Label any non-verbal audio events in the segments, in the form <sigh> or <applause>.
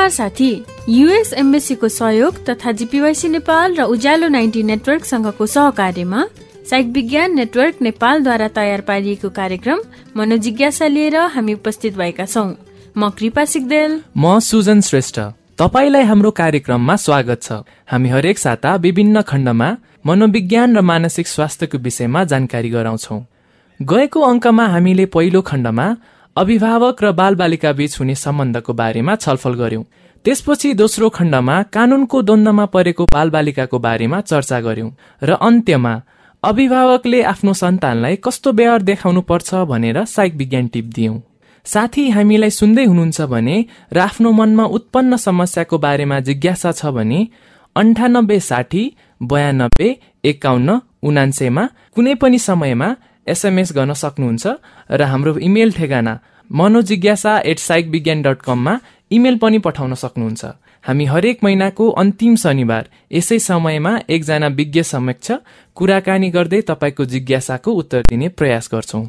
नमस्कार साथी। युएस एम्बेसीको सहयोग तथा जीपीवाइसी नेपाल र उज्यालो नाइन्टी नेटवर्कसँगको सहकार्यमा साइक विज्ञान नेटवर्क नेपालद्वारा तयार पारिएको कार्यक्रम मनोजिज्ञासा लिएर हामी उपस्थित भएका छौँ। म कृपा सिक्देल म सुजन श्रेष्ठ। तपाईँलाई हाम्रो कार्यक्रममा स्वागत छ। हामी हरेक साता विभिन्न खण्डमा मनोविज्ञान र मानसिक स्वास्थ्यको विषयमा जानकारी गराउँछौ। गएको अङ्कमा हामीले पहिलो खण्डमा अभिभावक र बालबालिका बीच हुने सम्बन्धको बारेमा छलफल गर्यौं त्यसपछि दोस्रो खण्डमा कानूनको द्वन्द्वमा परेको बालबालिकाको बारेमा चर्चा गर्यौं र अन्त्यमा अभिभावकले आफ्नो सन्तानलाई कस्तो व्यवहार देखाउनु पर्छ भनेर साइक विज्ञान टिप दियौं। साथी हामीलाई सुन्दै हुनुहुन्छ भने र आफ्नो मनमा उत्पन्न समस्याको बारेमा जिज्ञासा छ भने अन्ठानब्बे साठी बयानब्बे एकाउन्न उनान्सेमा कुनै पनि समयमा एसएमएस गर्न सक्नुहुन्छ र हाम्रो इमेल ठेगाना Manojigyasa at psych Vigyan dot कममा इमेल पनि पठाउन सक्नुहुन्छ। हामी हरेक महिनाको अन्तिम शनिबार यसै समयमा एकजना विज्ञ समक्ष कुराकानी गर्दै तपाईँको जिज्ञासाको उत्तर दिने प्रयास गर्छौँ।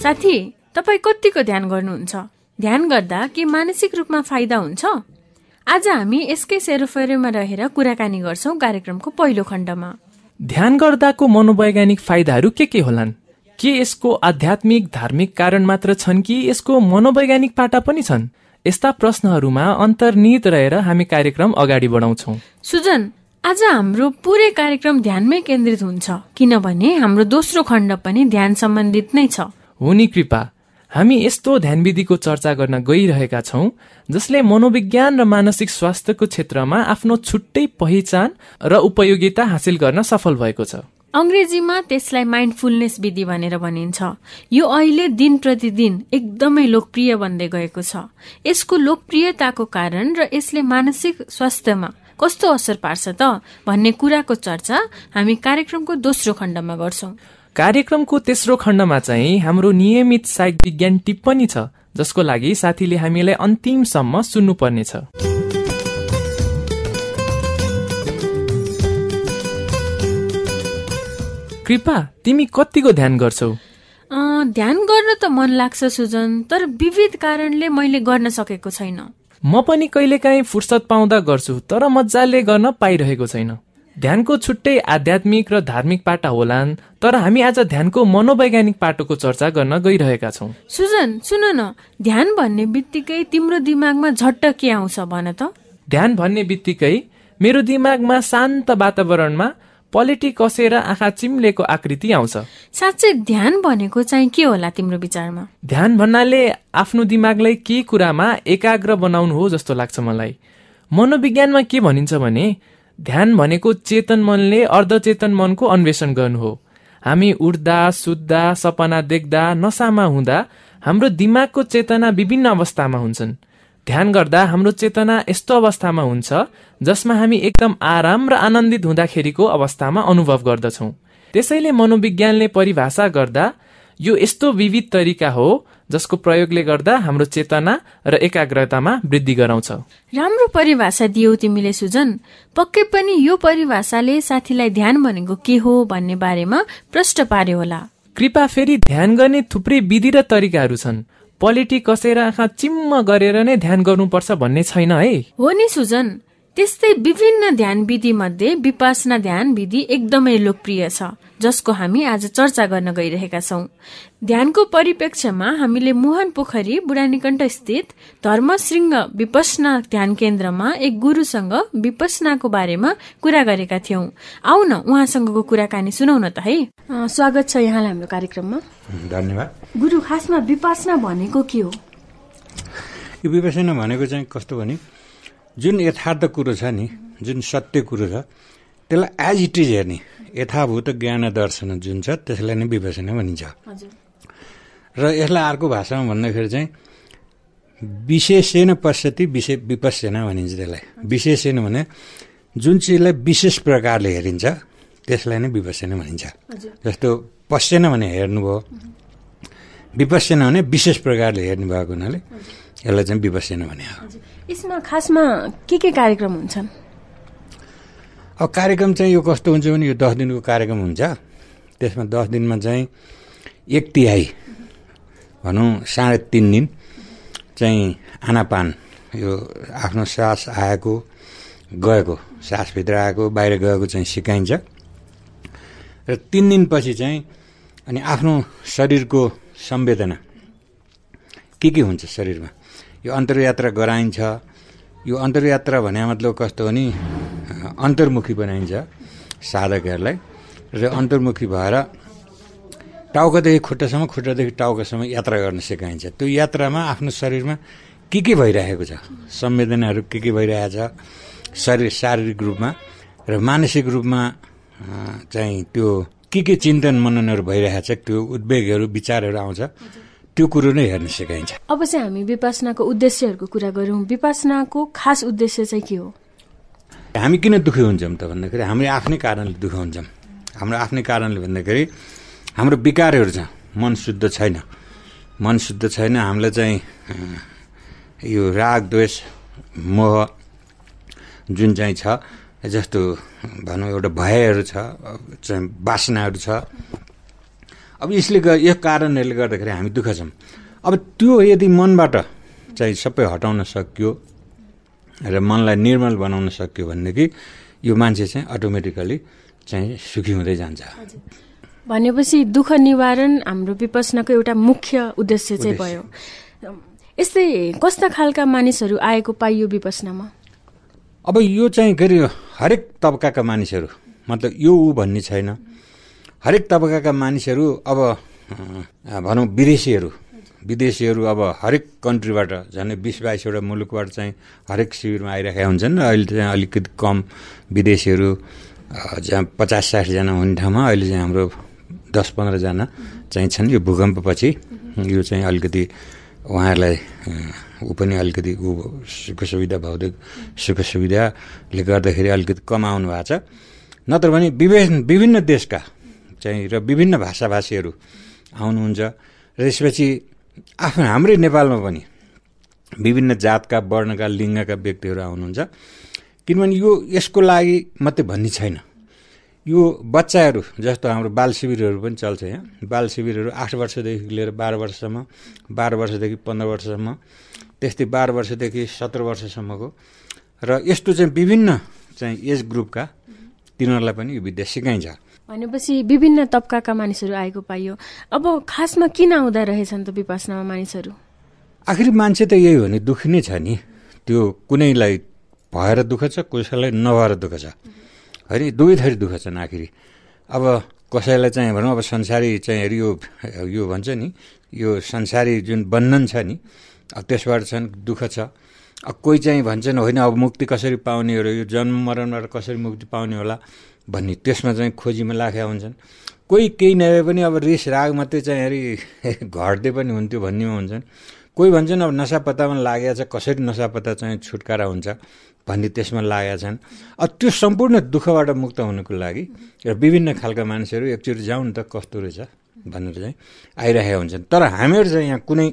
साथी तपाईँ कतिको ध्यान गर्नुहुन्छ? ध्यान गर्दा के मानसिक रूपमा फाइदा हुन्छ? आज हामी यसकै सेरोफेरोमा रहेर कुराकानी गर्छौ कार्यक्रमको पहिलो खण्डमा। ध्यान गर्दाको मनोवैज्ञानिक फाइदाहरू के के होलान्? के यसको आध्यात्मिक धार्मिक कारण मात्र छन् कि यसको मनोवैज्ञानिक पाटा पनि छन्? यस्ता प्रश्नहरूमा अन्तर्निहित रहेर हामी कार्यक्रम अगाडि बढाउँछौ। सुजन आज हाम्रो पुरै कार्यक्रम ध्यानमै केन्द्रित हुन्छ किनभने हाम्रो दोस्रो खण्ड पनि ध्यान सम्बन्धित नै छ। हो नि कृपा। हामी यस्तो ध्यान विधिको चर्चा गर्न गइरहेका छौँ जसले मनोविज्ञान र मानसिक स्वास्थ्यको क्षेत्रमा आफ्नो छुट्टै पहिचान र उपयोगिता हासिल गर्न सफल भएको छ। अङ्ग्रेजीमा त्यसलाई माइन्डफुलनेस विधि भनेर भनिन्छ। यो अहिले दिन प्रतिदिन एकदमै लोकप्रिय बन्दै गएको छ। यसको लोकप्रियताको कारण र यसले मानसिक स्वास्थ्यमा कस्तो असर पार्छ त भन्ने कुराको चर्चा हामी कार्यक्रमको दोस्रो खण्डमा गर्छौं। कार्यक्रमको तेस्रो खण्डमा चाहिँ हाम्रो नियमित साइक विज्ञान टिप्पणी छ जसको लागि साथीले हामीलाई अन्तिमसम्म सुन्नुपर्नेछ। कृपा तिमी कतिको ध्यान गर्छौ? ध्यान गर्न त मन लाग्छ सुजन तर विविध कारणले मैले गर्न सकेको छैन। म पनि कहिलेकाहीँ फुर्सद पाउँदा गर्छु तर मजाले गर्न पाइरहेको छैन। ध्यानको छुट्टै आध्यात्मिक र धार्मिक पाटा होलान् तर हामी आज ध्यानको मनोवैज्ञानिक पाटोको चर्चा गर्न गइरहेका छौँ। सुजन सुन न ध्यान भन्ने बित्तिकै तिम्रो दिमागमा झट्ट के आउँछ भन त। ध्यान भन्ने बित्तिकै मेरो दिमागमा शान्त वातावरणमा पलेटी कसेर आँखा चिम्लेको आकृति आउँछ। साँच्चै ध्यान भनेको चाहिँ के होला तिम्रो विचारमा? ध्यान भन्नाले आफ्नो दिमागलाई केही कुरामा एकाग्र बनाउनु हो जस्तो लाग्छ मलाई। मनोविज्ञानमा के भनिन्छ भने ध्यान भनेको चेतन मनले अर्धचेतन मनको अन्वेषण गर्नु हो। हामी उठ्दा सुत्दा सपना देख्दा नसामा हुँदा हाम्रो दिमागको चेतना विभिन्न अवस्थामा हुन्छन्। ध्यान गर्दा हाम्रो चेतना यस्तो अवस्थामा हुन्छ जसमा हामी एकदम आराम र आनन्दित हुँदाखेरिको अवस्थामा अनुभव गर्दछौँ। त्यसैले मनोविज्ञानले परिभाषा गर्दा यो यस्तो विविध तरिका हो जसको प्रयोगले गर्दा हाम्रो चेतना र एकाग्रतामा वृद्धि गराउँछ। राम्रो परिभाषा दियौ तिमीले सुजन। पक्कै पनि यो परिभाषाले साथीलाई ध्यान भनेको के हो भन्ने बारेमा प्रश्न पार्यो होला। कृपा फेरि ध्यान गर्ने थुप्रै विधि र तरिकाहरू छन्। पलेटी कसेर आँखा चिम्म गरेर नै ध्यान गर्नुपर्छ भन्ने छैन है। हो नि सुजन त्यस्तै विभिन्न ध्यान विधि मध्ये विपासना ध्यान विधि एकदमै लोकप्रिय छ। जसको हामी आज चर्चा गर्न गइरहेका छौं। ध्यानको परिप्रेक्ष्यमा हामीले मोहन पोखरी बुढानीकण्ठ स्थित धर्मशृङ्ग विपसना ध्यान केन्द्रमा एक गुरुसँग विपसनाको बारेमा कुरा गरेका थियौं। आउ न उहाँसँगको कुराकानी सुनौ न त है। स्वागत छ यहाँलाई हाम्रो कार्यक्रममा। धन्यवाद। गुरु खासमा विपासना भनेको के हो? यो विपसना भनेको चाहिँ कस्तो भने जुन यथार्थ कुरो छ नि जुन सत्य कुरो छ त्यसलाई एज इट इज हेर्ने यथाभूत ज्ञान दर्शन जुन छ त्यसलाई नै विपसना भनिन्छ। र यसलाई अर्को भाषामा भन्दाखेरि चाहिँ विशेषेन पश्यति विशेष विपस्यना भनिन्छ त्यसलाई। विशेषेन भने जुन चिजलाई विशेष प्रकारले हेरिन्छ त्यसलाई नै विपस्यना भनिन्छ। जस्तो पश्यन भने हेर्नुभयो विपस्यना भने विशेष प्रकारले हेर्नु भएको हुनाले यसलाई चाहिँ विपस्यना भने यसमा खासमा के के कार्यक्रम हुन्छन्? अब कार्यक्रम चाहिँ यो कस्तो हुन्छ भने यो दस दिनको कार्यक्रम हुन्छ। त्यसमा दस दिनमा चाहिँ एक तिहाई भनौँ साढे तिन दिन चाहिँ आनापान यो आफ्नो सास आएको गएको सासभित्र आएको बाहिर गएको चाहिँ सिकाइन्छ। र तिन दिनपछि चाहिँ अनि आफ्नो शरीरको संवेदना के के हुन्छ शरीरमा? यो अन्तर्यात्रा गराइन्छ। यो अन्तर्यात्रा भने मतलब कस्तो हो नि अन्तर्मुखी बनाइन्छ साधकहरूलाई। र अन्तर्मुखी भएर टाउकोदेखि खुट्टासम्म खुट्टादेखि टाउकोसम्म यात्रा गर्न सिकाइन्छ। त्यो यात्रामा आफ्नो शरीरमा के के भइरहेको छ? संवेदनाहरू के के भइरहेको छ शरीर शारीरिक रूपमा र मानसिक रूपमा चाहिँ त्यो के के चिन्तन मननहरू भइरहेको छ त्यो उद्वेगहरू विचारहरू आउँछ त्यो कुरो नै हेर्न सिकाइन्छ। अब चाहिँ हामी विपासनाको उद्देश्यहरूको कुरा गरौँ। विपासनाको खास उद्देश्य चाहिँ के हो? हामी किन दुःखी हुन्छौँ त भन्दाखेरि हामी आफ्नै कारणले दुःख हुन्छौँ। हाम्रो आफ्नै कारणले भन्दाखेरि हाम्रो विकारहरू छ। मन शुद्ध छैन। मन शुद्ध छैन हामीलाई चाहिँ यो राग द्वेष मोह जुन चाहिँ छ जस्तो भनौँ एउटा भयहरू छ चाहिँ बासनाहरू छ। अब यसले यो कारणहरूले गर्दाखेरि हामी दुःख छौँ। अब त्यो यदि मनबाट चाहिँ सबै हटाउन सकियो र मनलाई निर्मल बनाउन सक्यो भनेदेखि यो मान्छे चाहिँ अटोमेटिकली चाहिँ सुखी हुँदै जान्छ। भनेपछि दुःख निवारण हाम्रो विपसनाको एउटा मुख्य उद्देश्य चाहिँ भयो। यस्तै कस्ता खालका मानिसहरू आएको पाइयो विपसनामा? अब यो चाहिँ के अरे हरेक तबकाका मानिसहरू मतलब यो ऊ भन्ने छैन। हरेक तबकाका मानिसहरू अब भनौँ विदेशीहरू विदेशीहरू अब हरेक कन्ट्रीबाट झन् बिस बाइसवटा मुलुकबाट चाहिँ हरेक शिविरमा आइरहेका हुन्छन् र अहिले चाहिँ अलिकति कम विदेशीहरू जहाँ पचास साठीजना हुने ठाउँमा अहिले चाहिँ हाम्रो दस पन्ध्रजना चाहिँ छन् यो भूकम्पपछि। यो चाहिँ अलिकति उहाँहरूलाई ऊ पनि अलिकति ऊ सुख सुविधा भौतिक सुख सुविधाले गर्दाखेरि अलिकति कम आउनु भएको छ। नत्र भने विभिन्न विभिन्न देशका चाहिँ र विभिन्न भाषाभाषीहरू आउनुहुन्छ। र त्यसपछि आफ्नो हाम्रै नेपालमा पनि विभिन्न जातका वर्णका लिङ्गका व्यक्तिहरू आउनुहुन्छ। किनभने यो यसको लागि मात्रै भन्ने छैन। यो बच्चाहरू जस्तो हाम्रो बाल शिविरहरू पनि चल्छ यहाँ। बाल शिविरहरू आठ वर्षदेखि लिएर बाह्र वर्षसम्म बाह्र वर्षदेखि पन्ध्र वर्षसम्म त्यस्तै बाह्र वर्षदेखि सत्र वर्षसम्मको। र यस्तो चाहिँ विभिन्न चाहिँ एज ग्रुपका तिनीहरूलाई पनि यो विद्या सिकाइन्छ भनेपछि विभिन्न तबकाका मानिसहरू आएको पाइयो। अब खासमा किन आउँदा रहेछन् त विपासनामा मानिसहरू? आखिर मान्छे त यही हो नि दुःख नै छ नि। त्यो कुनैलाई भएर दुःख छ कसैलाई नभएर दुःख छ। होइन दुवै थरी दुःख छन् आखिरी। अब कसैलाई चाहिँ भनौँ अब संसारी चाहिँ यो यो भन्छ नि यो संसारी जुन बन्धन छ नि अब त्यसबाट चाहिँ दुःख छ। अब कोही चाहिँ भन्छन् होइन अब मुक्ति कसरी पाउने हो यो जन्म मरणबाट कसरी मुक्ति पाउने होला? भन्ने त्यसमा चाहिँ खोजीमा लाखेका हुन्छन्। कोही केही नभए पनि अब रिस राग मात्रै चाहिँ हेरी <laughs> घट्दै पनि हुन्थ्यो भन्नेमा हुन्छन्। कोही भन्छन् अब नसा पत्तामा लागेको छ कसरी नसा पत्ता चाहिँ छुटकारा हुन्छ? भन्ने त्यसमा लागेका छन्। अब त्यो सम्पूर्ण दुःखबाट मुक्त हुनुको लागि र विभिन्न खालका मान्छेहरू एकचोटि जाउँ न त कस्तो रहेछ भनेर चाहिँ आइरहेका हुन्छन्। तर हामीहरू चाहिँ यहाँ कुनै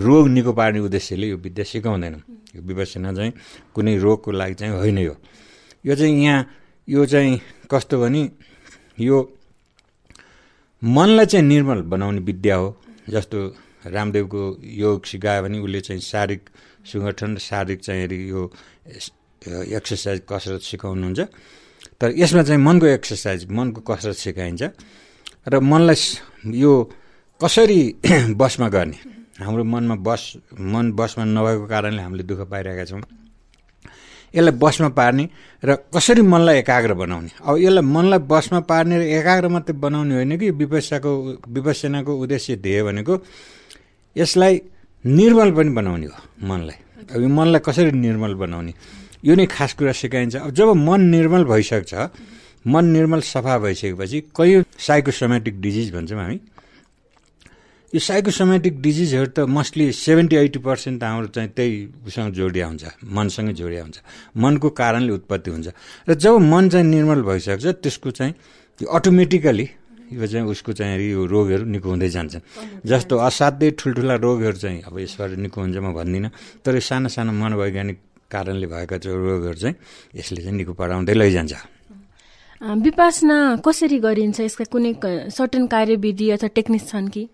रोग निको पार्ने उद्देश्यले यो विद्या सिकाउँदैनौँ। यो विवेचना चाहिँ कुनै रोगको लागि चाहिँ होइन यो चाहिँ यहाँ यो चाहिँ कस्तो भने यो मनलाई चाहिँ निर्मल बनाउने विद्या हो। जस्तो रामदेवको योग सिकायो भने उसले चाहिँ शारीरिक सङ्गठन र शारीरिक चाहिँ यो एक्सर्साइज कसरत सिकाउनुहुन्छ। तर यसमा चाहिँ मनको एक्सर्साइज मनको कसरत सिकाइन्छ। र मनलाई यो कसरी <clears throat> बसमा गर्ने? हाम्रो मनमा बस मन बसमा नभएको कारणले हामीले दुःख पाइरहेका छौँ। यसलाई बसमा पार्ने र कसरी मनलाई एकाग्र बनाउने? अब यसलाई मनलाई बसमा पार्ने र एकाग्र मात्रै बनाउने होइन कि विपस्याको विपसनाको उद्देश्य ध्येय भनेको यसलाई निर्मल पनि बनाउने हो मनलाई। अब यो मनलाई कसरी निर्मल बनाउने? यो नै खास कुरा सिकाइन्छ। अब जब मन निर्मल भइसक्छ मन निर्मल सफा भइसकेपछि कयौँ साइकोसोमेटिक डिजिज भन्छौँ हामी यो साइकोसोमेटिक डिजिजहरू त मोस्टली सेभेन्टी एट्टी पर्सेन्ट त हाम्रो चाहिँ त्यही उसँग जोडिया हुन्छ मनसँगै जोडिया हुन्छ। मनको कारणले उत्पत्ति हुन्छ। र जब मन चाहिँ निर्मल भइसक्छ त्यसको चाहिँ यो अटोमेटिकली यो चाहिँ उसको चाहिँ यो रोगहरू निको हुँदै जान्छन्। जस्तो असाध्यै ठुल्ठुला रोगहरू चाहिँ अब यसबाट निको हुन्छ म भन्दिनँ। तर सानो सानो मनोवैज्ञानिक कारणले भएका चाहिँ रोगहरू चाहिँ यसले चाहिँ निको पराउँदै लैजान्छ। विपासना कसरी गरिन्छ? यसका कुनै सर्टन कार्यविधि अथवा टेक्निक छन् कि?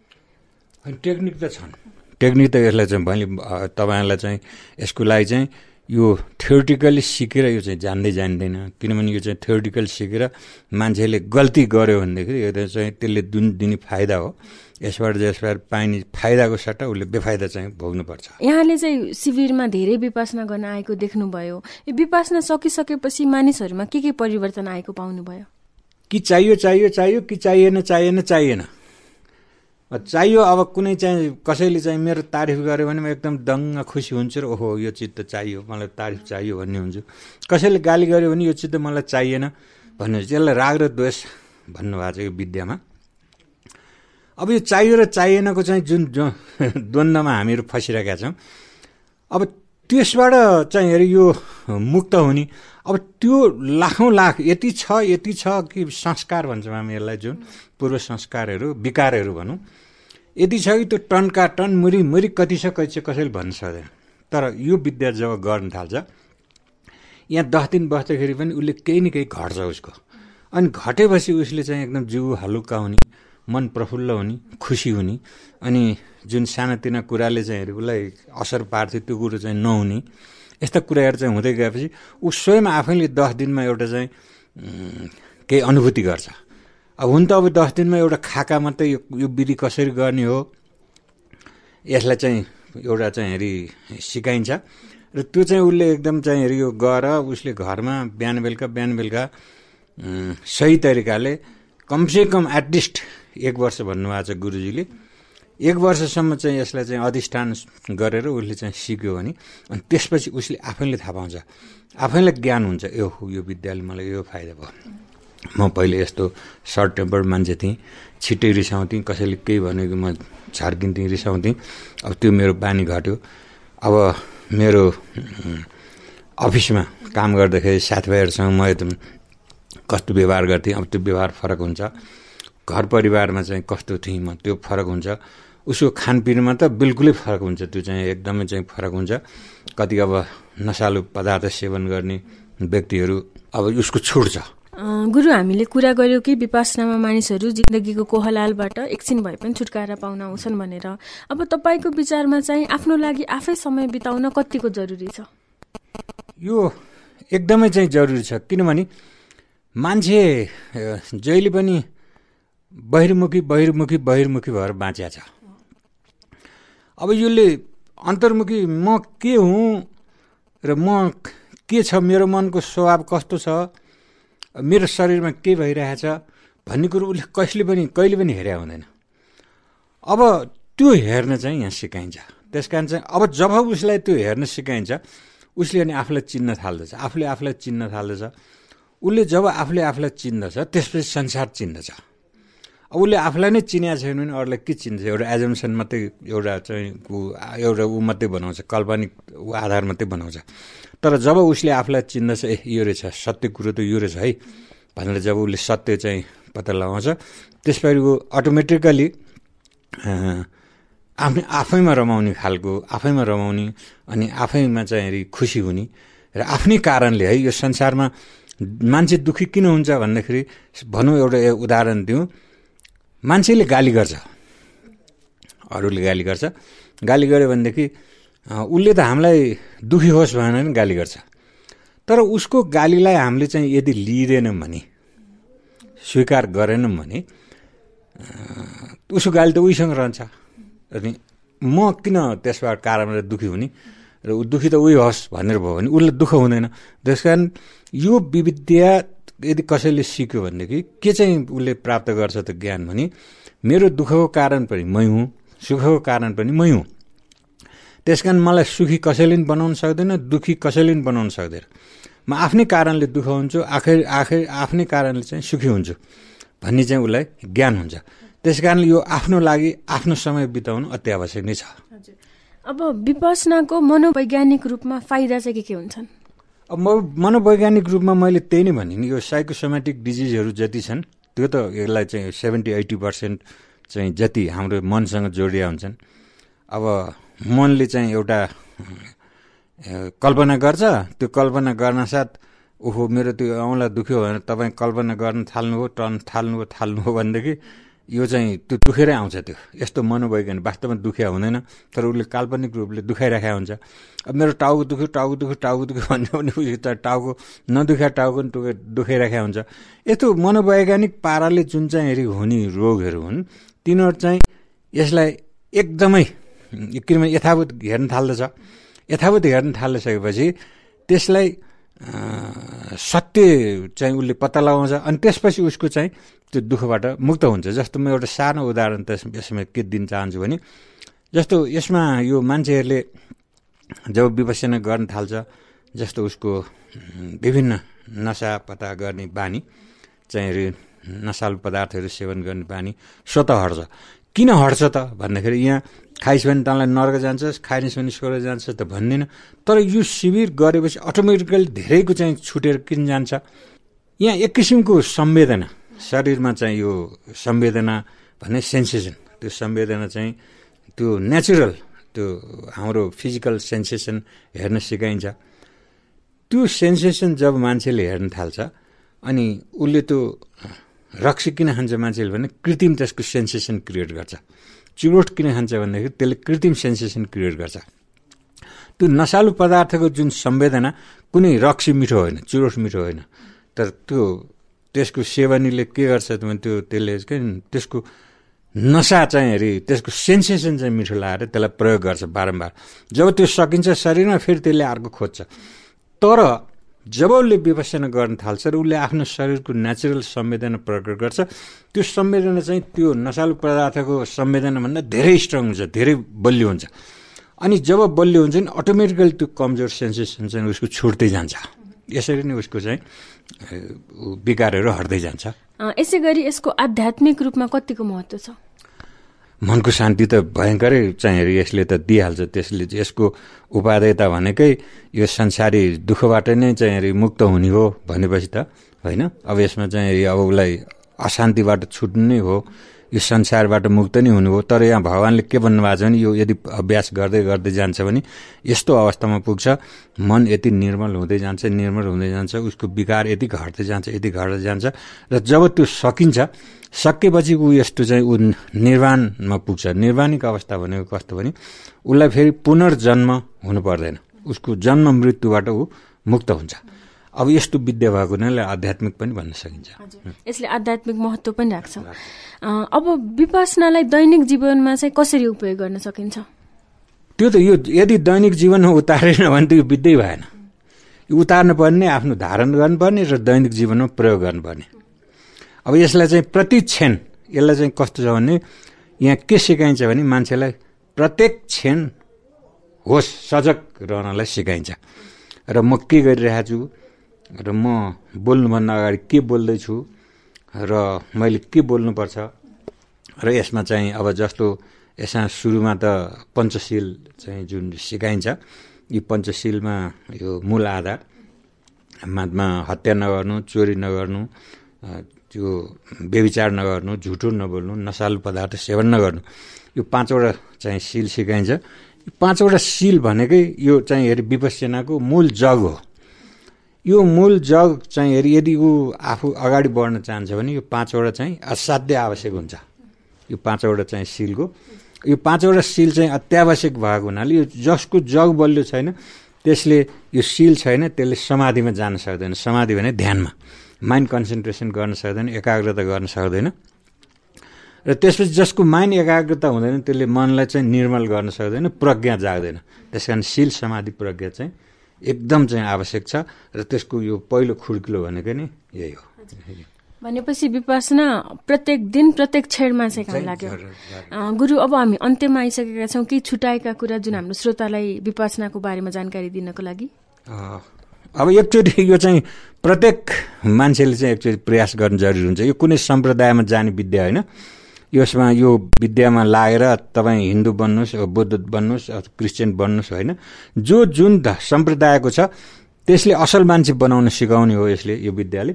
टेक्निक त छन्। टेक्निक त यसलाई चाहिँ भोलि तपाईँहरूलाई चाहिँ यसको लागि चाहिँ यो थ्योरिटिकली सिकेर यो चाहिँ जान्दै जान्दैन। किनभने यो चाहिँ थ्योरिटिकल सिकेर मान्छेले गल्ती गर्यो भनेदेखि यो चाहिँ त्यसले जुन दिने फाइदा हो। यसबाट यसबाट पाइने फाइदाको सट्टा उसले बेफाइदा चाहिँ भोग्नुपर्छ। यहाँले चाहिँ शिविरमा धेरै विपासना गर्न आएको देख्नुभयो। यो विपासना सकिसकेपछि मानिसहरूमा के के परिवर्तन आएको पाउनुभयो? कि चाहियो चाहियो चाहियो कि चाहिएन चाहिएन चाहिएन। चाहियो अब कुनै चाहिँ कसैले चाहिँ मेरो तारिफ गर्यो भने म एकदम दङ्ग खुसी हुन्छु र ओहो यो चिज त चाहियो मलाई तारिफ चाहियो भन्ने हुन्छु। कसैले गाली गर्यो भने यो चिज त मलाई चाहिएन भनेपछि यसलाई राग र द्वेष भन्नुभएको छ यो विद्यामा। अब यो चाहियो र चाहिएनको चाहिँ जुन द्वन्द्वमा हामीहरू फसिरहेका छौँ अब त्यसबाट चाहिँ हेरे यो मुक्त हुने। अब त्यो लाखौँ लाख यति छ यति छ कि संस्कार भन्छौँ हामी यसलाई जुन पूर्व संस्कारहरू विकारहरू भनौँ। यति छ कि त्यो टनका टन मुरी मुरी कति छ कति छ कसैले भन्न सक्दैन। तर यो विद्या जब गर्न थाल्छ यहाँ दस दिन बस्दाखेरि पनि उसले केही न केही घट्छ उसको। अनि घटेपछि उसले चाहिँ एकदम जिउ हलुका हुने मन प्रफुल्ल हुने खुसी हुने। अनि जुन सानातिना कुराले चाहिँ उसलाई असर पार्थ्यो त्यो कुरो चाहिँ नहुने। यस्ता कुराहरू चाहिँ हुँदै गएपछि ऊ स्वयं आफैले दस दिनमा एउटा चाहिँ केही अनुभूति गर्छ। अब हुन त अब दस दिनमा एउटा खाका मात्रै यो यो विधि कसरी गर्ने हो? यसलाई चाहिँ एउटा चाहिँ हेरी सिकाइन्छ। र त्यो चाहिँ उसले एकदम चाहिँ हेरी यो गर उसले घरमा बिहान बेलुका बिहान बेलुका सही तरिकाले कमसेकम एटलिस्ट एक वर्ष भन्नुभएको छ गुरुजीले। एक वर्षसम्म चाहिँ यसलाई चाहिँ अधिष्ठान गरेर उसले चाहिँ सिक्यो भने अनि त्यसपछि उसले आफैले थाहा पाउँछ। आफैलाई ज्ञान हुन्छ यो यो विद्याले मलाई यो फाइदा भयो। म पहिले यस्तो सर्ट टेम्पर मान्छे थिएँ छिट्टै रिसाउँथेँ कसैले केही भनेको म छार्किन्थेँ रिसाउँथेँ। अब त्यो मेरो बानी घट्यो। अब मेरो अफिसमा काम गर्दाखेरि साथीभाइहरूसँग म एकदम कस्तो व्यवहार गर्थेँ अब त्यो व्यवहार फरक हुन्छ। घर परिवारमा चाहिँ कस्तो थिएँ म त्यो फरक हुन्छ। उसको खानपिनमा त बिल्कुलै फरक हुन्छ त्यो चाहिँ एकदमै चाहिँ फरक हुन्छ। कति अब नसालु पदार्थ सेवन गर्ने व्यक्तिहरू अब उसको छुट्छ गुरु हामीले कुरा गर्यौँ कि विपासनामा मानिसहरू जिन्दगीको कोहलालबाट एकछिन भए पनि छुटकारा पाउन आउँछन् भनेर। अब तपाईँको विचारमा चाहिँ आफ्नो लागि आफै समय बिताउन कतिको जरुरी छ? यो एकदमै चाहिँ जरुरी छ। किनभने मान्छे जहिले पनि बहिर्मुखी बहिर्मुखी बहिर्मुखी भएर बाँचिया छ। अब यसले अन्तर्मुखी म के हुँ र म के छ मेरो मनको स्वभाव कस्तो छ मेरो शरीरमा के भइरहेछ भन्ने कुरो उसले कसले पनि कहिले पनि हेरे हुँदैन। अब त्यो हेर्न चाहिँ यहाँ सिकाइन्छ। त्यस कारण चाहिँ अब जब उसलाई त्यो हेर्न सिकाइन्छ उसले अनि आफूलाई चिन्न थाल्दछ। आफूले आफूलाई चिन्न थाल्दछ। उसले जब आफूले आफूलाई चिन्दछ त्यसपछि संसार चिन्दछ। अब उसले आफूलाई नै चिनिया छैन भने अरूलाई के चिन्छ एउटा एजम्सन मात्रै एउटा चाहिँ एउटा ऊ मात्रै बनाउँछ। काल्पनिक आधार मात्रै बनाउँछ। तर जब उसले आफूलाई चिन्दछ ए यो रहेछ सत्य कुरो त यो रहेछ है। भनेर जब उसले सत्य चाहिँ पत्ता लगाउँछ त्यसपछि ऊ अटोमेटिकली आफ्नै आफैमा रमाउने खालको आफैमा रमाउने अनि आफैमा चाहिँ खुसी हुने र आफ्नै कारणले है यो संसारमा मान्छे दुःखी किन हुन्छ भन्दाखेरि भनौँ एउटा उदाहरण दिउँ। मान्छेले गाली गर्छ। अरूले गाली गर्छ। गाली गर्यो भनेदेखि उसले त हामीलाई दुःखी होस् भनेर नि गाली गर्छ। तर उसको गालीलाई हामीले चाहिँ यदि लिँदैनौँ भने स्वीकार गरेनौँ भने उसको गाली त उहीसँग रहन्छ। अनि म किन त्यसबाट कारणले दुःखी हुने? र ऊ दुःखी त उही होस् भनेर भयो भने उसलाई दुःख हुँदैन। त्यस कारण यो विविधता यदि कसैले सिक्यो भनेदेखि के चाहिँ उसले प्राप्त गर्छ त ज्ञान भने मेरो दुःखको कारण पनि मै हुँ सुखको कारण पनि मै हुँ। त्यस कारण मलाई सुखी कसैले पनि बनाउन सक्दैन दुःखी कसैले पनि बनाउन सक्दैन। म आफ्नै कारणले दुःख हुन्छु आखिर आखिर आफ्नै कारणले चाहिँ सुखी हुन्छु भन्ने चाहिँ उसलाई ज्ञान हुन्छ। त्यस कारणले यो आफ्नो लागि आफ्नो समय बिताउनु अति आवश्यक नै छ। अब विपसनाको मनोवैज्ञानिक रूपमा फाइदा चाहिँ के के हुन्छन्? अब म मनोवैज्ञानिक रूपमा मैले त्यही नै भने यो साइकोसोमेटिक डिजिजहरू जति छन् त्यो त यसलाई चाहिँ सेभेन्टी एट्टी पर्सेन्ट चाहिँ जति हाम्रो मनसँग जोडिया हुन्छन्। अब मनले चाहिँ एउटा कल्पना गर्छ। त्यो कल्पना गर्न साथ ओहो मेरो त्यो औँला दुख्यो भनेर तपाईँ कल्पना गर्न थाल्नुभयो टर्न थाल्नुभयो थाल्नुभयो भनेदेखि यो चाहिँ त्यो दुखेरै आउँछ त्यो। यस्तो मनोवैज्ञानिक वास्तवमा दुखिया हुँदैन तर उसले काल्पनिक रूपले दुखाइराखेको हुन्छ। अब मेरो टाउको दुख्यो टाउको दुख्यो टाउको दुख्यो भन्छ भने उसको टाउको नदुखा टाउको पनि दुखे दुखाइराखेको हुन्छ। यस्तो मनोवैज्ञानिक पाराले जुन चाहिँ हेरी हुने रोगहरू हुन् तिनीहरू चाहिँ यसलाई एकदमै किनभने यथावत हेर्न थाल्दछ। यथावत हेर्न थालिसकेपछि त्यसलाई सत्य चाहिँ उसले पत्ता लगाउँछ अनि त्यसपछि उसको चाहिँ त्यो दुःखबाट मुक्त हुन्छ। जस्तो म एउटा सानो उदाहरण त यसमा के दिन चाहन्छु भने जस्तो यसमा यो मान्छेहरूले जब विपसना गर्न थाल्छ जस्तो उसको विभिन्न नसा पता गर्ने बानी चाहिँ नसालु पदार्थहरू सेवन गर्ने बानी स्वत हट्छ। किन हट्छ त? भन्दाखेरि यहाँ खाइस् भने तँलाई नर्क जान्छस् खाइनस् भने स्वर्ग जान्छ त भन्दैन। तर यो शिविर गरेपछि अटोमेटिकली धेरैको चाहिँ छुटेर किन जान्छ? यहाँ एक किसिमको संवेदना। शरीरमा चाहिँ यो संवेदना भन्ने सेन्सेसन त्यो संवेदना चाहिँ त्यो नेचुरल त्यो हाम्रो फिजिकल सेन्सेसन हेर्न सिकाइन्छ। त्यो सेन्सेसन जब मान्छेले हेर्न थाल्छ अनि उसले त्यो रक्सी किन खान्छ मान्छेले भने कृत्रिम त्यसको सेन्सेसन क्रिएट गर्छ। चुरोट किन खान्छ भन्दाखेरि त्यसले कृत्रिम सेन्सेसन क्रिएट गर्छ। त्यो नसालु पदार्थको जुन संवेदना कुनै रक्सी मिठो होइन चुरोट मिठो होइन तर त्यो त्यसको सेवनीले के गर्छ भने त्यो त्यसले त्यसको नसा चाहिँ हेरी त्यसको सेन्सेसन चाहिँ मिठो लगाएर त्यसलाई प्रयोग गर्छ बारम्बार। जब त्यो सकिन्छ शरीरमा फेरि त्यसले अर्को खोज्छ। तर जब उसले विपसना गर्न थाल्छ र उसले आफ्नो शरीरको नेचुरल संवेदना प्रकट गर्छ त्यो संवेदना चाहिँ त्यो नसालु पदार्थको संवेदनाभन्दा धेरै स्ट्रङ हुन्छ धेरै बलियो हुन्छ। अनि जब बलियो हुन्छ नि अटोमेटिकली त्यो कमजोर सेन्सेसन चाहिँ उसको छुट्दै जान्छ। यसरी नै उसको चाहिँ विकारहरू हट्दै जान्छ। यसै गरी यसको आध्यात्मिक रूपमा कतिको महत्त्व छ? मनको शान्ति त भयङ्करै चाहिँ यसले त दिइहाल्छ। त्यसले यसको उपादेयता भनेकै यो संसारी दुःखबाट नै चाहिँ मुक्त हुने हो भनेपछि त होइन? अब यसमा चाहिँ अब उसलाई अशान्तिबाट छुट्नु नै हो। यो संसारबाट मुक्त नै हुनु हो तर यहाँ भगवान्ले के भन्नुभएको छ भने यो यदि अभ्यास गर्दै गर्दै जान्छ भने यस्तो अवस्थामा पुग्छ मन यति निर्मल हुँदै जान्छ निर्मल हुँदै जान्छ उसको विकार यति घट्दै जान्छ यति घट्दै जान्छ। र जब त्यो सकिन्छ सकेपछि ऊ यस्तो चाहिँ ऊ निर्वाणमा पुग्छ। निर्वाणिक अवस्था भनेको कस्तो भने उसलाई फेरि पुनर्जन्म हुनु पर्दैन। उसको जन्म मृत्युबाट ऊ मुक्त हुन्छ। अब यस्तो विद्या भएको हुनाले आध्यात्मिक पनि भन्न सकिन्छ। यसले आध्यात्मिक महत्व पनि राख्छ। अब विपासनालाई दैनिक जीवनमा चाहिँ कसरी उपयोग गर्न सकिन्छ? त्यो त यो यदि दैनिक जीवनमा उतारेन भने त यो विद्यै भएन। उतार्नु पर्ने आफ्नो धारण गर्नुपर्ने र दैनिक जीवनमा प्रयोग गर्नुपर्ने। अब यसलाई चाहिँ प्रति क्षण यसलाई चाहिँ कस्तो छ भने यहाँ के सिकाइन्छ भने मान्छेलाई प्रत्येक क्षण होस् सजग रहनलाई सिकाइन्छ। र म के गरिरहेको छु र म बोल्नुभन्दा अगाडि के बोल्दैछु र मैले के बोल्नुपर्छ? र यसमा चाहिँ अब जस्तो यसमा सुरुमा त पञ्चशील चाहिँ जुन सिकाइन्छ यी पञ्चशीलमा यो मूल आधार मामा हत्या नगर्नु चोरी नगर्नु त्यो व्यविचार नगर्नु झुटो नबोल्नु नसालु पदार्थ सेवन नगर्नु यो पाँचवटा चाहिँ सिल सिकाइन्छ। पाँचवटा सिल भनेकै यो चाहिँ हेरि विपसनाको मूल जग हो। यो मूल जग चाहिँ हेरि यदि ऊ आफू अगाडि बढ्न चाहन्छ भने यो पाँचवटा चाहिँ असाध्य आवश्यक हुन्छ। यो पाँचवटा चाहिँ सिलको। यो पाँचवटा सिल चाहिँ अत्यावश्यक भएको हुनाले यो जसको जग बलियो छैन त्यसले यो सिल छैन त्यसले समाधिमा जान सक्दैन। समाधि भने ध्यानमा। माइन्ड कन्सन्ट्रेसन गर्न सक्दैन एकाग्रता गर्न सक्दैन। र त्यसपछि जसको माइन्ड एकाग्रता हुँदैन त्यसले मनलाई चाहिँ निर्मल गर्न सक्दैन प्रज्ञा जाग्दैन। त्यस कारण शिल समाधि प्रज्ञा चाहिँ एकदम चाहिँ आवश्यक छ र त्यसको यो पहिलो खुड्किलो भनेको नि यही हो। भनेपछि विपासना प्रत्येक दिन प्रत्येक क्षणमा चाहिँ काम लाग्यो। गुरु अब हामी अन्त्यमा आइसकेका छौँ केही छुट्याएका कुरा जुन हाम्रो श्रोतालाई विपासनाको बारेमा जानकारी दिनको लागि? अब एकचोटि यो चाहिँ प्रत्येक मान्छेले चाहिँ एकचोटि प्रयास गर्नु जरुरी हुन्छ। यो कुनै सम्प्रदायमा जाने विद्या होइन। यसमा यो विद्यामा लागेर तपाईँ हिन्दू बन्नुहोस् बुद्ध बन्नुहोस् क्रिस्चियन बन्नुहोस् होइन? जो जुन सम्प्रदायको छ त्यसले असल मान्छे बनाउन सिकाउने हो यसले यो विद्याले।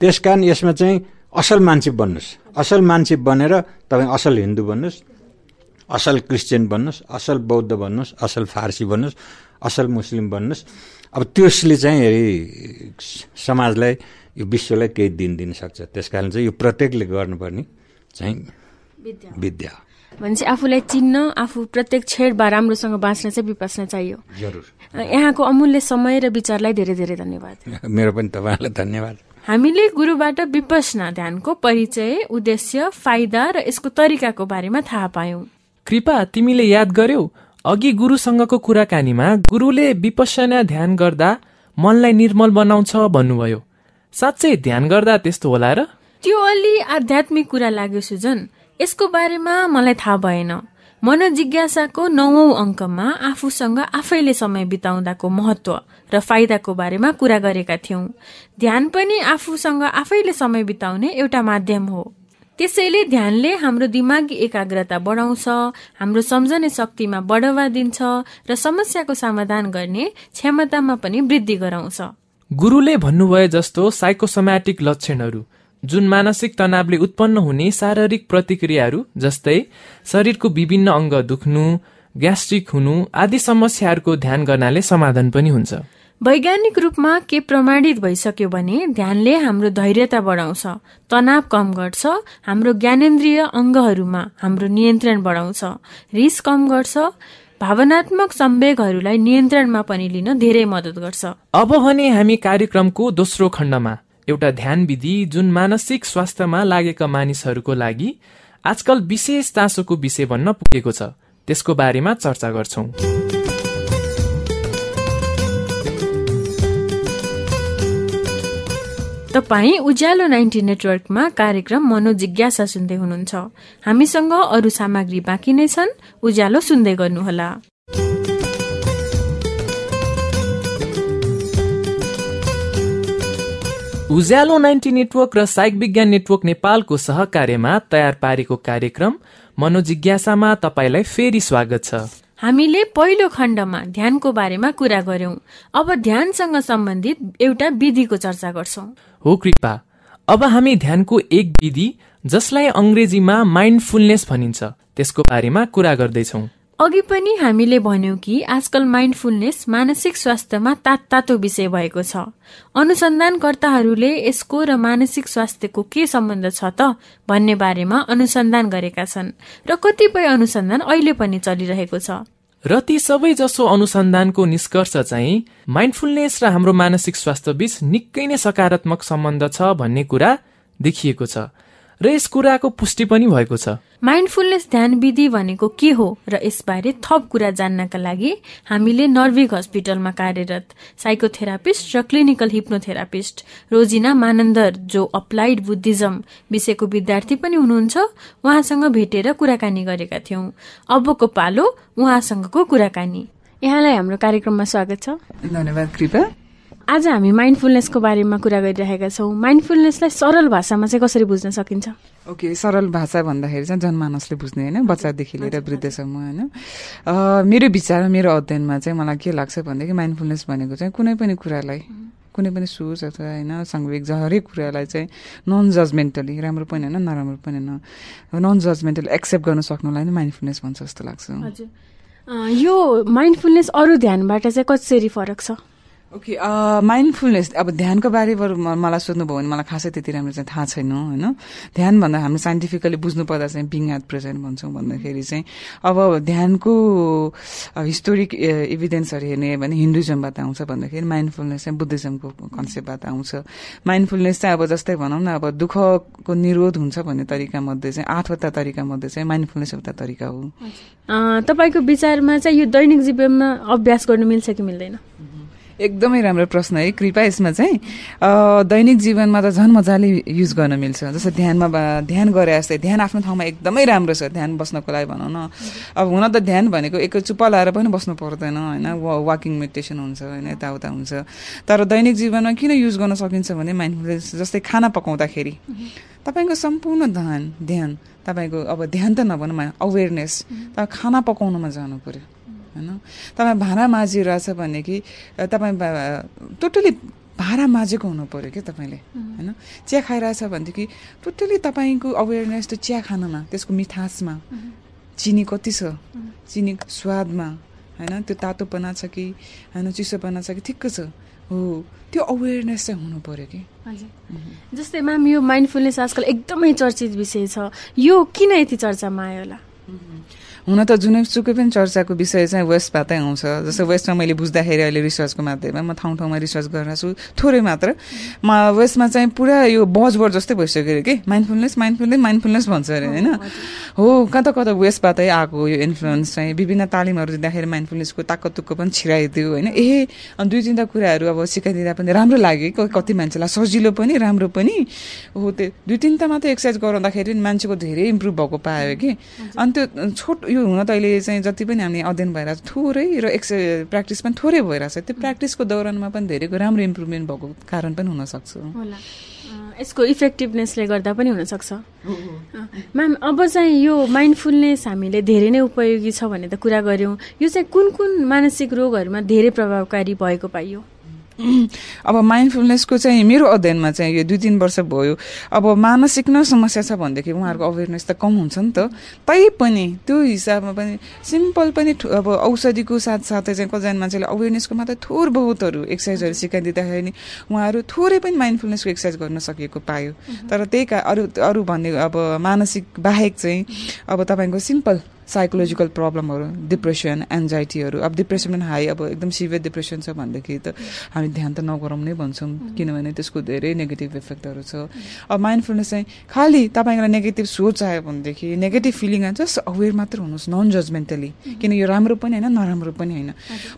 त्यस कारण यसमा चाहिँ असल मान्छे बन्नुहोस्। असल मान्छे बनेर तपाईँ असल हिन्दू बन्नुहोस् असल क्रिस्चियन बन्नुहोस् असल बौद्ध बन्नुहोस् असल फारसी बन्नुहोस् असल मुस्लिम बन्नुहोस्। अब त्यसले चाहिँ हेरी समाजलाई यो विश्वलाई केही दिन दिन सक्छ। त्यस कारण चाहिँ यो प्रत्येकले गर्नुपर्ने चाहिँ विद्या। भनेपछि आफूलाई चिन्न आफू प्रत्येक छेडमा राम्रोसँग बाँच्न चाहिँ विपासना चाहियो। जरुर। यहाँको अमूल्य समय र विचारलाई धेरै धेरै धन्यवाद। <laughs> मेरो पनि तपाईँलाई धन्यवाद। हामीले गुरुबाट विपसना ध्यानको परिचय उद्देश्य फाइदा र यसको तरिकाको बारेमा थाहा पायौं। कृपा तिमीले याद गर्यौ अघि गुरुसँगको कुराकानीमा गुरुले विपसना ध्यान गर्दा मनलाई निर्मल बनाउँछ भन्नुभयो। साँच्चै ध्यान गर्दा त्यस्तो होला र? त्यो अलि आध्यात्मिक कुरा लाग्यो सुजन। यसको बारेमा मलाई थाहा भएन। मनोजिज्ञासाको नवौं अङ्कमा आफूसँग आफैले समय बिताउँदाको महत्व र फाइदाको बारेमा कुरा गरेका थियौं। ध्यान पनि आफूसँग आफैले समय बिताउने एउटा माध्यम हो। त्यसैले ध्यानले हाम्रो दिमागी एकाग्रता बढाउँछ हाम्रो सम्झने शक्तिमा बढावा दिन्छ र समस्याको समाधान गर्ने क्षमतामा पनि वृद्धि गराउँछ। गुरुले भन्नुभयो जस्तो साइकोसोमेटिक लक्षणहरू जुन मानसिक तनावले उत्पन्न हुने शारीरिक प्रतिक्रियाहरू जस्तै शरीरको विभिन्न अङ्ग दुख्नु ग्यास्ट्रिक हुनु आदि समस्याहरूको ध्यान गर्नाले समाधान पनि हुन्छ। वैज्ञानिक रूपमा के प्रमाणित भइसक्यो भने ध्यानले हाम्रो धैर्यता बढाउँछ तनाव कम गर्छ हाम्रो ज्ञानेन्द्रिय अङ्गहरूमा हाम्रो नियन्त्रण बढाउँछ रिस कम गर्छ भावनात्मक सम्वेगहरूलाई नियन्त्रणमा पनि लिन धेरै मद्दत गर्छ। अब भने हामी कार्यक्रमको दोस्रो खण्डमा एउटा ध्यान विधि जुन मानसिक स्वास्थ्यमा लागेका मानिसहरूको लागि आजकल विशेष चासोको विषय भन्न पुगेको छ। त्यसको बारेमा चर्चा गर्छौं। तपाईँ उज्यालो नाइन्टी नेटवर्कमा कार्यक्रम मनोजिज्ञासा सुन्दै हुनुहुन्छ। हामीसँग अरू सामग्री बाँकी नै छन्। उज्यालो सुन्दै गर्नुहोला। उज्यालो नाइन्टी नेटवर्क र साइक विज्ञान नेटवर्क नेपालको सहकार्यमा तयार पारेको कार्यक्रम मनोजिज्ञासामा तपाईँलाई फेरि स्वागत छ। हामीले पहिलो खण्डमा ध्यानको बारेमा कुरा गर्यौं अब ध्यानसँग सम्बन्धित एउटा विधिको चर्चा गर्छौ। हो कृपा अब हामी ध्यानको एक विधि जसलाई अङ्ग्रेजीमा माइन्डफुलनेस भनिन्छ त्यसको बारेमा कुरा गर्दैछौ। अघि पनि हामीले भन्यौं कि आजकल माइन्डफुलनेस मानसिक स्वास्थ्यमा तात तातो विषय भएको छ। अनुसन्धानकर्ताहरूले यसको र मानसिक स्वास्थ्यको के सम्बन्ध छ त भन्ने बारेमा अनुसन्धान गरेका छन् र कतिपय अनुसन्धान अहिले पनि चलिरहेको छ। र ती सबै जसो अनुसन्धानको निष्कर्ष चाहिँ माइन्डफुलनेस र हाम्रो मानसिक स्वास्थ्य बीच निकै नै सकारात्मक सम्बन्ध छ भन्ने कुरा देखिएको छ। र यस कुराको पुष्टि पनि भएको छ। माइन्डफुलनेस ध्यान विधि भनेको के हो र यसबारे थप कुरा जान्नका लागि हामीले नर्विक हस्पिटलमा कार्यरत साइकोथेरापिस्ट र क्लिनिकल हिप्नोथेरापिस्ट रोजिना मानन्दर जो अप्लाइड बुद्धिज्म विषयको विद्यार्थी पनि हुनुहुन्छ उहाँसँग भेटेर कुराकानी गरेका थियौं। अबको पालो उहाँसँगको कुराकानी। यहाँलाई हाम्रो कार्यक्रममा स्वागत छ। धन्यवाद कृपा आज हामी माइन्डफुलनेसको बारेमा कुरा गरिरहेका छौँ। माइन्डफुलनेसलाई सरल भाषामा चाहिँ कसरी बुझ्न सकिन्छ? ओके सरल भाषा भन्दाखेरि चाहिँ जनमानसले बुझ्ने होइन बच्चादेखि लिएर वृद्धसम्म होइन। मेरो विचारमा मेरो अध्ययनमा चाहिँ मलाई के लाग्छ भनेदेखि माइन्डफुलनेस भनेको चाहिँ कुनै पनि कुरालाई कुनै पनि सोच अथवा होइन साङ्गविक हरेक कुरालाई चाहिँ नन जजमेन्टली राम्रो पनि होइन नराम्रो पनि होइन नन जजमेन्टली एक्सेप्ट गर्न सक्नुलाई नै माइन्डफुलनेस भन्छ जस्तो लाग्छ। यो माइन्डफुलनेस अरू ध्यानबाट चाहिँ कसरी फरक छ? ओके माइन्डफुलनेस अब ध्यानको बारेमा मलाई सोध्नुभयो भने मलाई खासै त्यति राम्रो चाहिँ थाहा छैन होइन? ध्यान भन्दा हामी साइन्टिफिकली बुझ्नु पर्दा चाहिँ बिङ एट प्रेजेन्ट भन्छौँ भन्दाखेरि चाहिँ अब ध्यानको हिस्टोरिक इभिडेन्सहरू हेर्ने भने हिन्दुइजमबाट आउँछ भन्दाखेरि माइन्डफुलनेस चाहिँ बुद्धिज्मको कन्सेप्टबाट आउँछ। माइन्डफुलनेस चाहिँ अब जस्तै भनौँ न अब दुःखको निरोध हुन्छ भन्ने तरिका मध्ये चाहिँ आठवटा तरिका मध्ये चाहिँ माइन्डफुलनेस एउटा तरिका हो। तपाईँको विचारमा चाहिँ यो दैनिक जीवनमा अभ्यास गर्नु मिल्छ कि मिल्दैन? एकदमै राम्रो प्रश्न है। कृपा यसमा चाहिँ दैनिक जीवनमा त झन् मजाले युज गर्न मिल्छ। जस्तो ध्यानमा ध्यान गरे जस्तै ध्यान आफ्नो ठाउँमा एकदमै राम्रो छ ध्यान बस्नको लागि भनौँ न। अब हुन त ध्यान भनेको एक चुप्पा लाएर पनि बस्नु पर्दैन होइन? वाकिङ मेडिटेसन हुन्छ होइन? यताउता हुन्छ। तर दैनिक जीवनमा किन युज गर्न सकिन्छ भने माइन्डफुलनेस जस्तै खाना पकाउँदाखेरि। तपाईँको सम्पूर्ण ध्यान ध्यान तपाईँको अब ध्यान त नभनौँ अवेरनेस तपाईँ खाना पकाउनुमा जानु पर्यो। होइन? तपाईँ भाँडा माझिरहेछ भने कि अ, तपाईँ टोटली भाँडा माझेको हुनु पर्यो क्या तपाईँले होइन? चिया खाइरहेछ भनेदेखि टोटली तपाईँको अवेरनेस त्यो चिया खानामा त्यसको मिठासमा चिनी कति छ? चिनी स्वादमा होइन? त्यो तातोपना छ कि होइन? चिसोपना छ कि ठिक्क छ। हो। त्यो अवेरनेस चाहिँ हुनु पर्यो कि। हजुर। जस्तै म्याम यो माइन्डफुलनेस आजकल एकदमै चर्चित विषय छ। यो किन यति चर्चामा आयो होला? हुन त जुनै सुकै पनि चर्चाको विषय चाहिँ वेस्टबाटै आउँछ। जस्तो वेस्टमा मैले बुझ्दाखेरि अहिले रिसर्चको माध्यममा म ठाउँ ठाउँमा रिसर्च गरिरहेको छु थोरै मात्र। म वेस्टमा चाहिँ पुरा यो बजवर्ड जस्तै भइसक्यो अरे कि? माइन्डफुलनेस माइन्डफुलनेस माइन्डफुलनेस भन्छ अरे होइन? हो कता कता वेस्टबाटै आएको यो इन्फ्लुएन्स चाहिँ। विभिन्न तालिमहरू दिँदाखेरि माइन्डफुलनेसको ताक्क तुक्क पनि छिराइदियो होइन? ए अनि दुई तिनवटा कुराहरू अब सिकाइदिँदा पनि राम्रो लाग्यो कि? कति मान्छेलाई सजिलो पनि राम्रो पनि। हो त्यो दुई तिनवटा मात्रै एक्सर्साइज गराउँदाखेरि मान्छेको धेरै इम्प्रुभ भएको पायो कि? अनि त्यो छोट यो हुन त अहिले चाहिँ जति पनि हामीले अध्ययन भइरहेको छ थोरै र एक्स प्र्याक्टिस पनि थोरै भइरहेछ। त्यो प्र्याक्टिसको दौरानमा पनि धेरैको राम्रो इम्प्रुभमेन्ट भएको कारण पनि हुनसक्छ। होला। यसको इफेक्टिभनेसले गर्दा पनि हुनसक्छ। म्याम अब चाहिँ यो माइन्डफुलनेस हामीले धेरै नै उपयोगी छ भन्ने त कुरा गऱ्यौँ। यो चाहिँ कुन कुन मानसिक रोगहरूमा धेरै प्रभावकारी भएको पाइयो? <clears throat> अब माइन्डफुलनेसको चाहिँ मेरो अध्ययनमा चाहिँ यो दुई तिन वर्ष भयो। अब मानसिक न समस्या छ भनेदेखि उहाँहरूको अवेरनेस त कम हुन्छ नि त। तै पनि त्यो हिसाबमा पनि सिम्पल पनि अब औषधिको साथसाथै चाहिँ कतिजना मान्छेले अवेरनेसको मात्रै थोर बहुतहरू एक्सर्साइजहरू सिकाइदिँदाखेरि नि उहाँहरू थोरै पनि माइन्डफुलनेसको एक्सर्साइज गर्न सकेको पायो। तर त्यही का अरू अरू भन्ने अब मानसिक बाहेक चाहिँ अब तपाईँको सिम्पल साइकोलोजिकल प्रब्लमहरू डिप्रेसन एन्जाइटीहरू अब डिप्रेसन पनि हाई अब एकदम सिभियर डिप्रेसन छ भनेदेखि त हामी ध्यान त नगरौँ नै भन्छौँ किनभने त्यसको धेरै नेगेटिभ इफेक्टहरू छ। अब माइन्डफुलनेस चाहिँ खालि तपाईँलाई नेगेटिभ सोच आयो भनेदेखि नेगेटिभ फिलिङ आयो जस्ट अवेर मात्र हुनुहोस् नन जजमेन्टली किन यो राम्रो पनि होइन नराम्रो पनि होइन।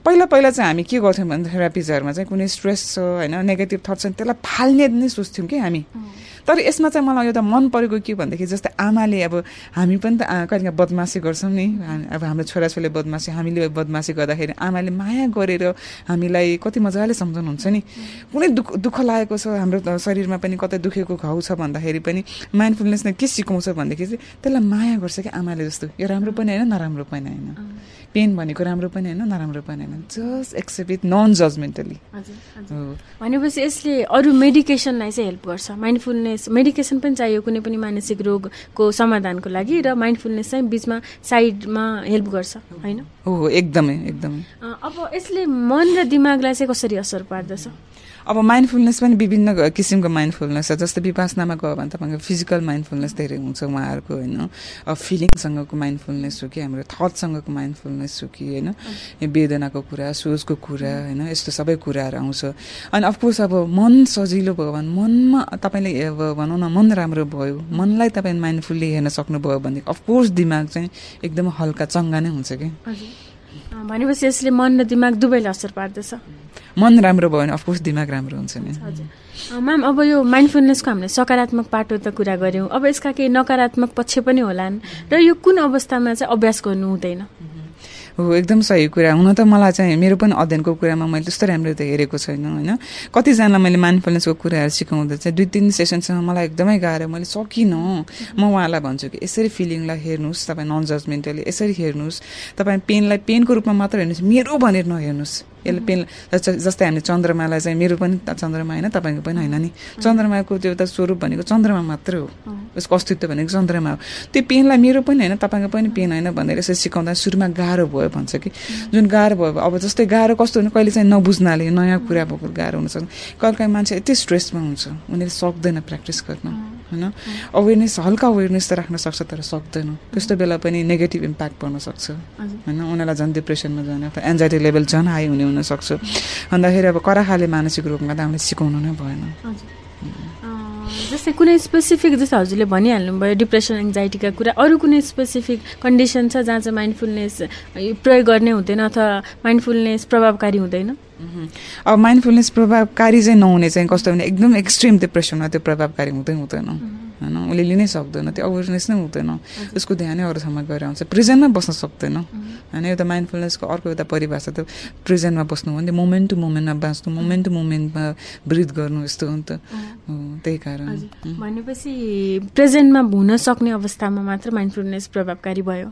पहिला पहिला चाहिँ हामी के गर्थ्यौँ भने थेरापिजहरूमा चाहिँ कुनै स्ट्रेस छ होइन नेगेटिभ थट छ भने त्यसलाई फाल्ने नै सोच्थ्यौँ कि हामी। तर यसमा चाहिँ मलाई एउटा मन परेको के भनेदेखि जस्तै आमाले अब हामी पनि त आ- कहिले काहीँ बदमासी गर्छौँ नि। अब हाम्रो छोराछोरीले बदमासी हामीले बदमासी गर्दाखेरि आमाले माया गरेर हामीलाई कति मजाले सम्झाउनुहुन्छ नि। कुनै दुःख दुःख लागेको छ हाम्रो शरीरमा पनि कतै दुखेको घाउ छ भन्दाखेरि पनि माइन्डफुलनेसले के सिकाउँछ भनेदेखि चाहिँ त्यसलाई माया गर्छ कि आमाले जस्तो। यो राम्रो पनि होइन नराम्रो पनि होइन। पेन भनेको राम्रो पनि होइन नराम्रो पनि होइन। Just accept it non judgementally भनेपछि यसले अरू मेडिकेसनलाई चाहिँ हेल्प गर्छ माइन्डफुलनेस मेडिकेसन पनि चाहियो कुनै पनि मानसिक रोगको समाधानको लागि र माइन्डफुलनेस चाहिँ बिचमा साइडमा हेल्प गर्छ होइन? हो एकदमै एकदमै। अब यसले मन र दिमागलाई चाहिँ कसरी असर पार्दछ? अब माइन्डफुलनेस पनि विभिन्न किसिमको माइन्डफुलनेस छ। जस्तै विपासनामा गयो भने तपाईँको फिजिकल माइन्डफुलनेस धेरै हुन्छ उहाँहरूको होइन? अब फिलिङसँगको माइन्डफुलनेस हो कि हाम्रो थटसँगको माइन्डफुलनेस हो कि होइन? वेदनाको कुरा सोचको कुरा होइन? यस्तो सबै कुराहरू आउँछ। अनि अफकोर्स अब मन सजिलो भयो भने मनमा तपाईँले अब भनौँ न मन राम्रो भयो। मनलाई तपाईँ माइन्डफुल्ली हेर्न सक्नुभयो भने अफकोर्स दिमाग चाहिँ एकदम हल्का चङ्गा नै हुन्छ कि। भनेपछि यसले मन र दिमाग दुवैलाई असर पार्दछ। मन राम्रो भयो भने अफकोर्स दिमाग राम्रो हुन्छ नि। म्याम अब यो माइन्डफुलनेसको हामीले सकारात्मक पाटो त कुरा गऱ्यौँ। अब यसका केही नकारात्मक पक्ष पनि होलान्। र यो कुन अवस्थामा चाहिँ अभ्यास गर्नु हुँदैन? हो एकदम सही कुरा। हुन त मलाई चाहिँ मेरो पनि अध्ययनको कुरामा मैले त्यस्तो राम्रो त हेरेको छैन होइन। कतिजनालाई मैले माइन्डफुलनेसको कुराहरू सिकाउँदा चाहिँ दुई तिन सेसनसँग मलाई एकदमै गाह्रो। मैले सकिनँ। म उहाँलाई भन्छु कि यसरी फिलिङलाई हेर्नुहोस् तपाईँ नन जजमेन्टली यसरी हेर्नुहोस्। तपाईँ पेनलाई पेनको रूपमा मात्र हेर्नुहोस्। मेरो भनेर नहेर्नुहोस्। यसले पेन जस्तै हामीले चन्द्रमालाई चाहिँ मेरो पनि चन्द्रमा होइन तपाईँको पनि होइन नि। चन्द्रमाको त्यो त स्वरूप भनेको चन्द्रमा मात्रै हो। उसको अस्तित्व भनेको चन्द्रमा हो। त्यो पेनलाई मेरो पनि होइन तपाईँको पनि पेन होइन भनेर यसरी सिकाउँदा सुरुमा गाह्रो भयो भन्छ कि। जुन गाह्रो भयो अब जस्तै गाह्रो कस्तो हुन्छ कहिले चाहिँ नबुझ्नाले नयाँ कुरा भएको गाह्रो हुनसक्छ कहिले काहीँ मान्छे यति स्ट्रेसमा हुन्छ उनीहरूले सक्दैन प्र्याक्टिस गर्न। होइन? अवेरनेस हल्का अवेरनेस त राख्न सक्छ तर सक्दैन। त्यस्तो बेला पनि नेगेटिभ इम्प्याक्ट पर्न सक्छ। होइन? उनीहरूलाई झन् डिप्रेसनमा जाने अथवा एन्जाइटी लेभल झन् हाई हुने हुनसक्छ भन्दाखेरि अब करा खाले मानसिक रोगमा त हामीले सिकाउनु नै भएन। जस्तै कुनै स्पेसिफिक जस्तो हजुरले भनिहाल्नु भयो डिप्रेसन एङ्जाइटीका कुरा अरू कुनै स्पेसिफिक कन्डिसन छ जहाँ चाहिँ माइन्डफुलनेस प्रयोग गर्ने हुँदैन अथवा माइन्डफुलनेस प्रभावकारी हुँदैन? अब माइन्डफुलनेस प्रभावकारी चाहिँ नहुने चाहिँ कस्तो भने एकदम एक्सट्रिम डिप्रेसनमा त्यो प्रभावकारी हुँदै हुँदैन होइन? उसले लिनै सक्दैन त्यो अवेरनेस नै हुँदैन। उसको ध्यानै अरू ठाउँमा गएर आउँछ। प्रेजेन्टमा बस्न सक्दैन होइन? एउटा माइन्डफुलनेसको अर्को एउटा परिभाषा त प्रेजेन्टमा बस्नु हो भने मोमेन्ट टु मोमेन्टमा बाँच्नु मोमेन्ट टु मोमेन्टमा ब्रिथ गर्नु यस्तो हो नि त। त्यही कारण। भनेपछि प्रेजेन्टमा हुन सक्ने अवस्थामा मात्र माइन्डफुलनेस प्रभावकारी भयो।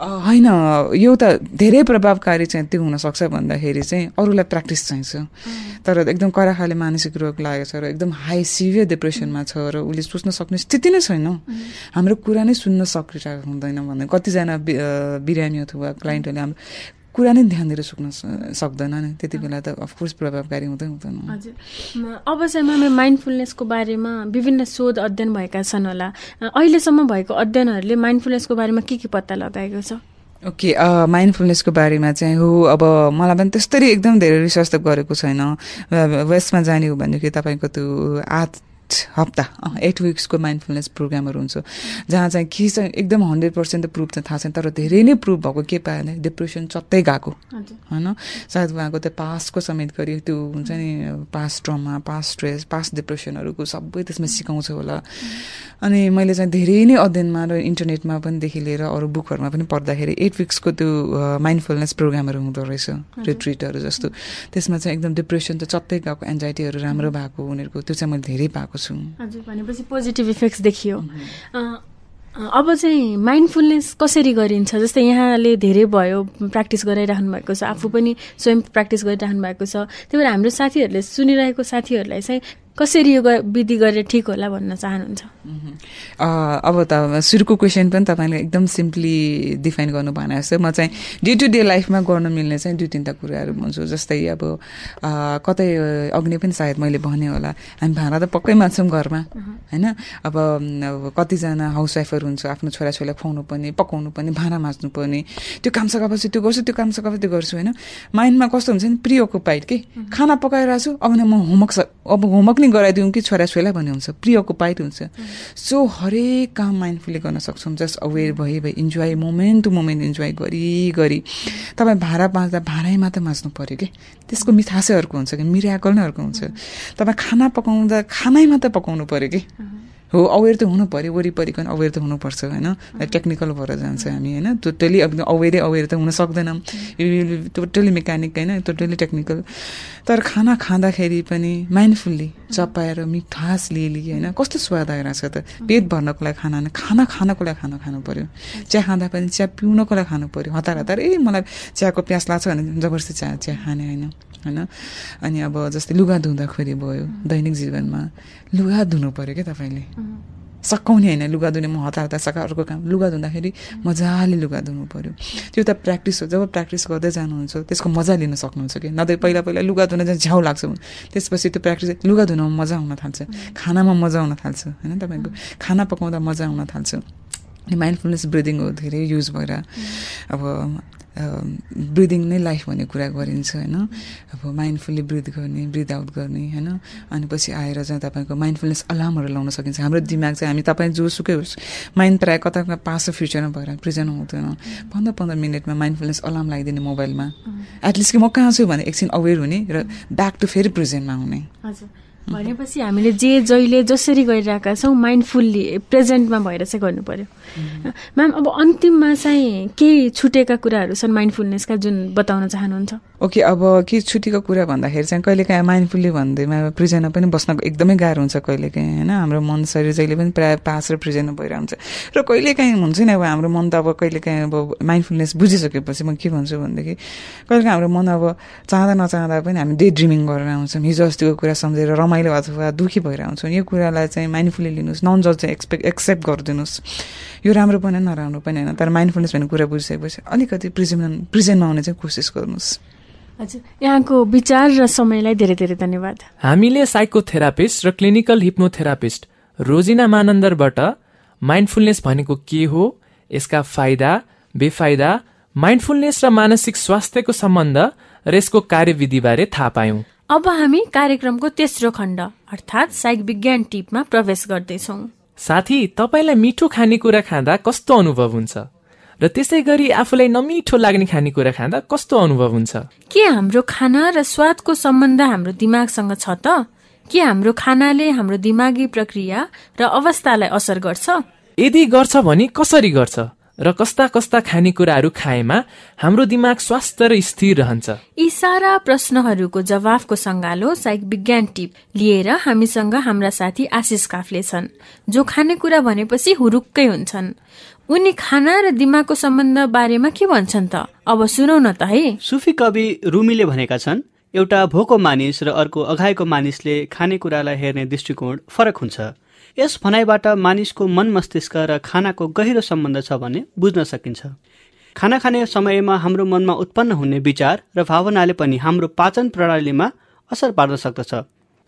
होइन यो त धेरै प्रभावकारी चाहिँ त्यो हुनसक्छ भन्दाखेरि चाहिँ अरूलाई प्र्याक्टिस चाहिन्छ। तर एकदम कराखाले मानसिक रोग लागेको छ र एकदम हाई सिभियर डिप्रेसनमा छ र उसले सोच्न सक्ने स्थिति नै छैन। हाम्रो कुरा नै सुन्न सकिरहेको हुँदैन भने कतिजना बिरामी अथवा क्लाइन्टहरूले हाम्रो कुरा नै ध्यान दिएर सुक्न सक्दैन नि। त्यति बेला त अफकोर्स प्रभावकारी हुँदै हुँदैन। हजुर। अब चाहिँ मामे माइन्डफुलनेसको बारेमा विभिन्न शोध अध्ययन भएका छन् होला। अहिलेसम्म भएको अध्ययनहरूले माइन्डफुलनेसको बारेमा के के पत्ता लगाएको छ? ओके माइन्डफुलनेसको बारेमा चाहिँ हो अब मलाई पनि त्यस्तरी एकदम धेरै रिसर्च त गरेको छैन। वेस्टमा जाने हो भनेदेखि तपाईँको त्यो आठ हप्ता। एट विक्सको माइन्डफुलनेस प्रोग्रामहरू हुन्छ। जहाँ चाहिँ के चाहिँ एकदम हन्ड्रेड पर्सेन्ट त प्रुफ चाहिँ थाहा छैन तर धेरै नै प्रुफ भएको। के पायो भने डिप्रेसन चत्तै गएको। होइन? सायद उहाँको त्यो पासको समेत गरी त्यो हुन्छ नि past trauma past stress past डिप्रेसनहरूको सबै त्यसमा सिकाउँछ होला। अनि मैले चाहिँ धेरै नै अध्ययनमा र इन्टरनेटमा पनि देखि लिएर अरू बुकहरूमा पनि पढ्दाखेरि एट विक्सको त्यो माइन्डफुलनेस प्रोग्रामहरू हुँदो रहेछ। रिट्रिटहरू जस्तो। त्यसमा चाहिँ एकदम डिप्रेसन त चत्तै गएको एन्जाइटीहरू राम्रो भएको उनीहरूको त्यो चाहिँ मैले धेरै पाएको छु हजुर भनेपछि पोजिटिभ इफेक्ट्स देखियो। अब चाहिँ माइन्डफुलनेस कसरी गरिन्छ? जस्तै यहाँले धेरै भयो प्र्याक्टिस गराइराख्नु भएको छ। आफू पनि स्वयं प्र्याक्टिस गरिराख्नु भएको छ। त्यही भएर हाम्रो साथीहरूले सुनिरहेको साथीहरूलाई चाहिँ कसरी यो विधि गरेर ठिक होला भन्न चाहनुहुन्छ? अब त सुरुको क्वेसन पनि तपाईँले एकदम सिम्पली डिफाइन गर्नु भएन जस्तो म चाहिँ डे टु डे लाइफमा गर्न मिल्ने चाहिँ दुई तिनवटा कुराहरू भन्छु जस्तै अब कतै अग्नि पनि सायद मैले भने होला। हामी भाँडा त पक्कै मान्छौँ घरमा होइन? अब कतिजना हाउसवाइफहरू हुन्छ आफ्नो छोराछोरीलाई खुवाउनु पर्ने पकाउनु पर्ने भाँडा माझ्नु पर्ने त्यो काम सकेपछि त्यो गर्छु त्यो काम सकेपछि त्यो गर्छु होइन? माइन्डमा कस्तो हुन्छ नि प्रि अकुपाइड कि? खाना पकाइरहेको छु अब म होमवर्क अब होमवर्क नि गराइदिउँ कि छोराछोरीलाई भन्ने हुन्छ प्रि अकुपाइड हुन्छ। सो हरेक काम माइन्डफुली गर्न सक्छौँ। जस्ट अवेर भए भए enjoy moment to moment enjoy गरी गरी। तपाईँ भाँडा बाँच्दा भाँडै मात्रै माझ्नु पऱ्यो कि? त्यसको मिठासै अर्को हुन्छ कि? मिराकल नै अर्को हुन्छ। तपाईँ खाना पकाउँदा खानै मात्रै पकाउनु पऱ्यो कि? हो अवेर त हुनु पऱ्यो वरिपरिको अवेर त हुनुपर्छ होइन? टेक्निकल भएर जान्छ हामी होइन? टोटली अब अवेरै अवेर त हुन सक्दैनौँ। टोटली मेकानिक होइन? टोटली टेक्निकल तर खाना खाँदाखेरि पनि माइन्डफुल्ली चपाएर मिठास लिएली होइन? कस्तो स्वाद आइरहेको छ त पेट भर्नको लागि खाना खाना खानको लागि खाना खानु पऱ्यो चिया खाँदा पनि चिया पिउनको लागि खानु पऱ्यो हतार हतार ए मलाई चियाको प्यास लाग्छ भने जबरजस्ती चिया चिया खाने होइन? होइन? अनि अब जस्तै लुगा धुँदाखेरि भयो दैनिक जीवनमा लुगा धुनु पऱ्यो क्या तपाईँले। सकाउने होइन लुगा धुने म हतार हतार सका अर्को काम लुगा धुँदाखेरि मजाले लुगा धुनु पऱ्यो त्यो त प्र्याक्टिस हो जब प्र्याक्टिस गर्दै जानुहुन्छ त्यसको मजा लिन सक्नुहुन्छ कि? नत्र पहिला पहिला लुगा धुन चाहिँ झ्याउ लाग्छ। त्यसपछि त्यो प्र्याक्टिस लुगा धुनमा मजा आउन थाल्छ। खानामा मजा आउन थाल्छ होइन तपाईँको? खाना पकाउँदा मजा आउन थाल्छ। माइन्डफुलनेस ब्रिदिङ हो धेरै युज भएर अब ब्रिदिङ नै लाइफ भन्ने कुरा गरिन्छ होइन? अब माइन्डफुल्ली ब्रिथ गर्ने ब्रिथ आउट गर्ने होइन? अनि पछि आएर चाहिँ तपाईँको माइन्डफुलनेस अलार्महरू लाउन सकिन्छ। हाम्रो दिमाग चाहिँ हामी तपाईँ जोसुकै होस्। माइन्ड प्रायः कता कता पास फ्युचरमा भएर प्रेजेन्ट हुँदैन। पन्ध्र पन्ध्र मिनटमा माइन्डफुलनेस अलार्म लगाइदिने मोबाइलमा। एटलिस्ट कि म कहाँ छु भने एकछिन अवेर हुने र ब्याक टु फेरि प्रेजेन्टमा हुने। हजुर। भनेपछि हामीले जे जहिले जसरी गरिरहेका छौँ माइन्डफुल्ली प्रेजेन्टमा भएर चाहिँ गर्नु पर्यो म्याम अब अन्तिममा चाहिँ केही छुटेका कुराहरू छन् माइन्डफुलनेसका जुन बताउन चाहनुहुन्छ? ओके अब के छुट्टीको कुरा भन्दाखेरि चाहिँ कहिलेकाहीँ माइन्डफुल्ली भन्दैमा प्रिजनमा पनि बस्नको एकदमै गाह्रो हुन्छ कहिलेकाहीँ होइन? हाम्रो मन शरीर जहिले पनि प्रायः पास र प्रिजनमा भइरहेको हुन्छ र कहिलेकाहीँ हुन्छ नि अब हाम्रो मन त अब कहिलेकाहीँ अब माइन्डफुलनेस बुझिसकेपछि म के भन्छु भनेदेखि कहिलेकाहीँ हाम्रो मन अब चाहँदा नचाहँदा पनि हामी डे ड्रिमिङ गरेर आउँछौँ। हिजो अस्तिको कुरा सम्झेर रमाइलो अथवा दुःखी भएर आउँछौँ यो कुरालाई चाहिँ माइन्डफुल्ली लिनुहोस् नन जज चाहिँ एक्सपेक्ट एक्सेप्ट गरिदिनुहोस्। यो राम्रो पनि नराम्रो पनि होइन तर माइन्डफुलनेस भन्ने कुरा बुझिसकेपछि अलिकति प्रिजेन्ट प्रिजेन्टमा आउने चाहिँ कोसिस गर्नुहोस्। हजुर यहाँको विचार र समयलाई धेरै धेरै धन्यवाद। हामीले साइकोथेरापिस्ट र क्लिनिकल हिप्नोथेरापिस्ट रोजिना मानन्दरबाट माइन्डफुलनेस भनेको के हो यसका फाइदा बेफाइदा माइन्डफुलनेस र मानसिक स्वास्थ्यको सम्बन्ध र यसको कार्यविधिबारे थाहा पायौं। अब हामी कार्यक्रमको तेस्रो खण्ड अर्थात् साइक विज्ञान टिपमा प्रवेश गर्दैछौँ। साथी तपाईँलाई मिठो खानेकुरा खाँदा कस्तो अनुभव हुन्छ? र त्यसै गरी आफूलाई नमिठो लाग्ने खानेकुरा खाँदा कस्तो अनुभव हुन्छ? के हाम्रो खाना र स्वादको सम्बन्ध हाम्रो दिमागसँग छ त? के हाम्रो खानाले हाम्रो दिमागी प्रक्रिया र अवस्थालाई असर गर्छ? यदि गर्छ भने कसरी गर्छ? र कस्ता कस्ता खानेकुराहरू खाएमा हाम्रो दिमाग स्वस्थ र स्थिर रहन्छ। यी सारा प्रश्नहरूको जवाफको सङ्गालो साइक विज्ञान टिप लिएर हामीसँग हाम्रा साथी आशिष काफले छन् जो खानेकुरा भनेपछि हुरुक्कै हुन्छन्। उनी खाना र दिमागको सम्बन्ध बारेमा के भन्छन् त? अब सुनौ न त है। सुफी कवि रुमीले भनेका छन् एउटा भोको मानिस र अर्को अघाएको मानिसले खानेकुरालाई हेर्ने दृष्टिकोण फरक हुन्छ। यस भनाइबाट मानिसको मन मस्तिष्क र खानाको गहिरो सम्बन्ध छ भने बुझ्न सकिन्छ। खाना खाने समयमा हाम्रो मनमा उत्पन्न हुने विचार र भावनाले पनि हाम्रो पाचन प्रणालीमा असर पार्न सक्दछ।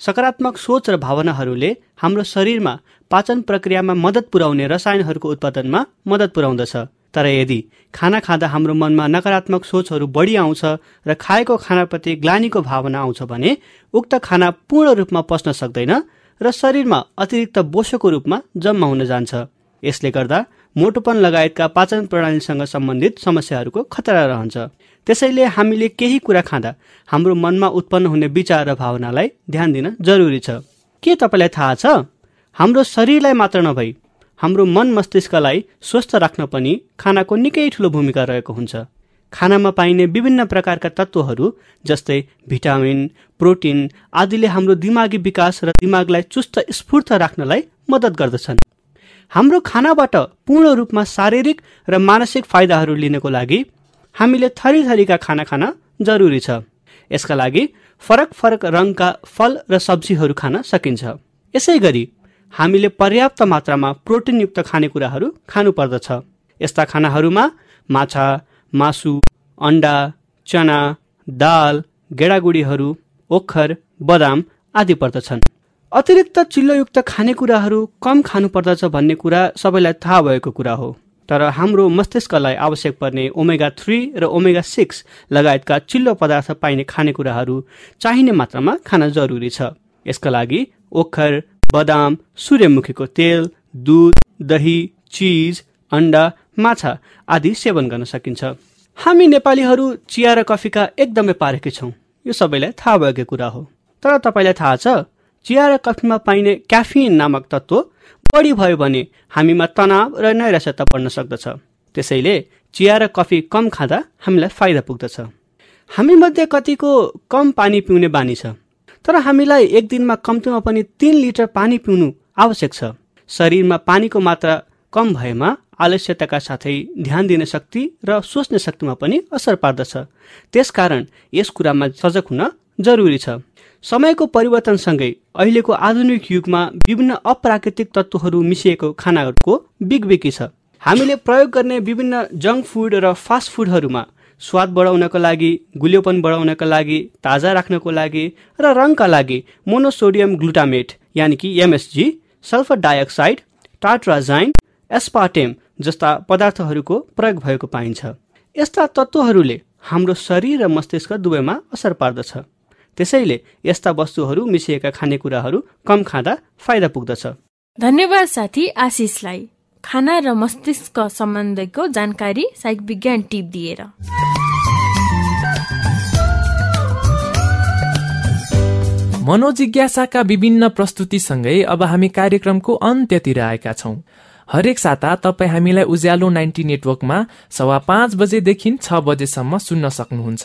सकारात्मक सोच र भावनाहरूले हाम्रो शरीरमा पाचन प्रक्रियामा मद्दत पुर्याउने रसायनहरूको उत्पादनमा मद्दत पुर्याउँदछ। तर यदि खाना खाँदा हाम्रो मनमा नकारात्मक सोचहरू बढी आउँछ र खाएको खानाप्रति ग्लानीको भावना आउँछ भने उक्त खाना पूर्ण रूपमा पस्न सक्दैन र शरीरमा अतिरिक्त बोसोको रूपमा जम्मा हुन जान्छ। यसले गर्दा मोटोपन लगायतका पाचन प्रणालीसँग सम्बन्धित समस्याहरूको खतरा रहन्छ। त्यसैले हामीले केही कुरा खाँदा हाम्रो मनमा उत्पन्न हुने विचार र भावनालाई ध्यान दिन जरुरी छ। के तपाईँलाई थाहा छ? हाम्रो शरीरलाई मात्र नभई हाम्रो मन मस्तिष्कलाई स्वस्थ राख्न पनि खानाको निकै ठुलो भूमिका रहेको हुन्छ। खानामा पाइने विभिन्न प्रकारका तत्त्वहरू जस्तै भिटामिन प्रोटिन आदिले हाम्रो दिमागी विकास र दिमागलाई चुस्त स्फूर्त राख्नलाई मद्दत गर्दछन्। हाम्रो खानाबाट पूर्ण रूपमा शारीरिक र मानसिक फाइदाहरू लिनको लागि हामीले थरी थरीका खाना खान जरुरी छ। यसका लागि फरक फरक रङका फल र सब्जीहरू खान सकिन्छ। यसै गरी हामीले पर्याप्त मात्रामा प्रोटिनयुक्त खानेकुराहरू खानुपर्दछ। यस्ता खानाहरूमा माछा मासु अन्डा चना दाल गेडागुडीहरू ओखर बदाम आदि पर्दछन्। अतिरिक्त चिल्लोयुक्त खानेकुराहरू कम खानुपर्दछ भन्ने कुरा सबैलाई थाहा भएको कुरा हो। तर हाम्रो मस्तिष्कलाई आवश्यक पर्ने ओमेगा थ्री र ओमेगा सिक्स लगायतका चिल्लो पदार्थ पाइने खानेकुराहरू चाहिने मात्रामा खान जरुरी छ। यसका लागि ओखर बदाम सूर्यमुखीको तेल दुध दही चिज अन्डा माछा आदि सेवन गर्न सकिन्छ। हामी नेपालीहरू चिया र कफीका एकदमै पारेकै छौँ। यो सबैलाई थाहा भएको कुरा हो। तर तपाईँलाई थाहा छ चिया र कफीमा पाइने क्याफिन नामक तत्त्व बढी भयो भने हामीमा तनाव र नैराश्यता पर्न सक्दछ। त्यसैले चिया र कफी कम खाँदा हामीलाई फाइदा पुग्दछ। हामी मध्ये कतिको कम पानी पिउने बानी छ। तर हामीलाई एक दिनमा कम्तीमा पनि तिन लिटर पानी पिउनु आवश्यक छ। शरीरमा पानीको मात्रा कम भएमा आलस्यताका साथै ध्यान दिने शक्ति र सोच्ने शक्तिमा पनि असर पार्दछ। त्यसकारण यस कुरामा सजग हुन जरुरी छ। समयको परिवर्तनसँगै अहिलेको आधुनिक युगमा विभिन्न अप्राकृतिक तत्त्वहरू मिसिएको खानाहरूको बिगबिकी छ। हामीले प्रयोग गर्ने विभिन्न जङ्क फुड र फास्ट फुडहरूमा स्वाद बढाउनको लागि गुलियोपन बढाउनका लागि ताजा राख्नको लागि र रङका लागि मोनोसोडियम ग्लुटामेट यानि कि MSG sulphur dioxide tartrazine aspartame जस्ता पदार्थहरूको प्रयोग भएको पाइन्छ। यस्ता तत्त्वहरूले हाम्रो शरीर र मस्तिष्क दुवैमा असर पार्दछ। त्यसैले यस्ता वस्तुहरू मिसिएका खानेकुराहरू कम खाँदा फाइदा पुग्दछ। धन्यवाद साथी आशिषलाई। खाना र मस्तिष्क सम्बन्धको जानकारी साइक विज्ञान टिप दिएर। मनोजिज्ञासाका विभिन्न प्रस्तुतिसँगै अब हामी कार्यक्रमको अन्त्यतिर आएका छौं। हरेक साता तपाईँ हामीलाई उज्यालो नाइन्टी नेटवर्कमा सवा पाँच बजेदेखि छ बजेसम्म सुन्न सक्नुहुन्छ।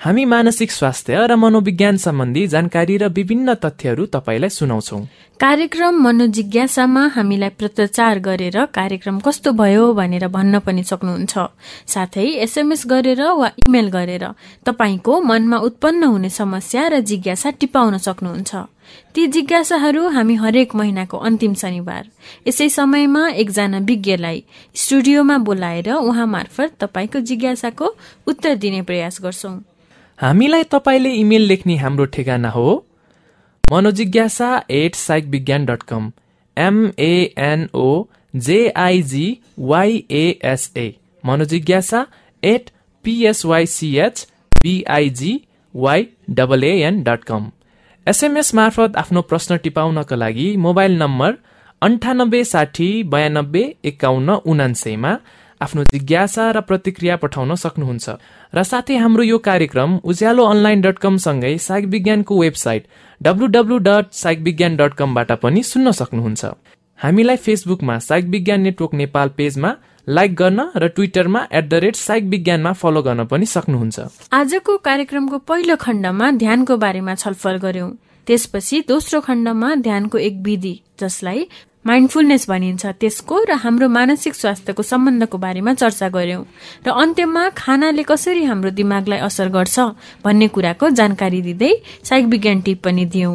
हामी मानसिक स्वास्थ्य र मनोविज्ञान सम्बन्धी जानकारी र विभिन्न तथ्यहरू तपाईँलाई सुनाउँछौ। कार्यक्रम मनोजिज्ञासामा हामीलाई पत्रचार गरेर कार्यक्रम कस्तो भयो भनेर भन्न पनि सक्नुहुन्छ। साथै एसएमएस गरेर वा इमेल गरेर तपाईँको मनमा उत्पन्न हुने समस्या र जिज्ञासा टिपाउन सक्नुहुन्छ। ती जिज्ञासाहरू हामी हरेक महिनाको अन्तिम शनिबार। यसै समयमा एकजना विज्ञलाई स्टुडियोमा बोलाएर उहाँ मार्फत तपाईँको जिज्ञासाको उत्तर दिने प्रयास गर्छौं। हामीलाई तपाईँले इमेल लेख्ने हाम्रो ठेगाना हो Manojigyasa at psych Vigyan dot com. M N O J I G Y S A Manojigyasa at P S Y C H V I G Y double N dot com. SMS मार्फत आफ्नो प्रश्न टिपाउनका लागि mobile number अन्ठानब्बे साठी बयानब्बे एकाउन्न उनान्सयमा आफ्नो जिज्ञासा र प्रतिक्रिया पठाउन सक्नुहुन्छ। र साथै हाम्रो यो कार्यक्रम उज्यालो अनलाइन डट कम सँगै साइक विज्ञानको website W dot psych Vigyan dot कमबाट पनि सुन्न सक्नुहुन्छ। हामीलाई फेसबुकमा साइक विज्ञान नेटवर्क नेपाल पेजमा लाइक गर्न र ट्विटरमा एट द रेट साइक विज्ञानमा फलो गर्न पनि सक्नुहुन्छ। आजको कार्यक्रमको पहिलो खण्डमा ध्यानको बारेमा छलफल गर्यौं त्यसपछि दोस्रो खण्डमा ध्यानको एक विधि जसलाई माइन्डफुलनेस भनिन्छ। त्यसको र हाम्रो मानसिक स्वास्थ्यको सम्बन्धको बारेमा चर्चा गर्यौं। र अन्त्यमा खानाले कसरी हाम्रो दिमागलाई असर गर्छ भन्ने कुराको जानकारी दिँदै साइक विज्ञान टिप पनि दियौं।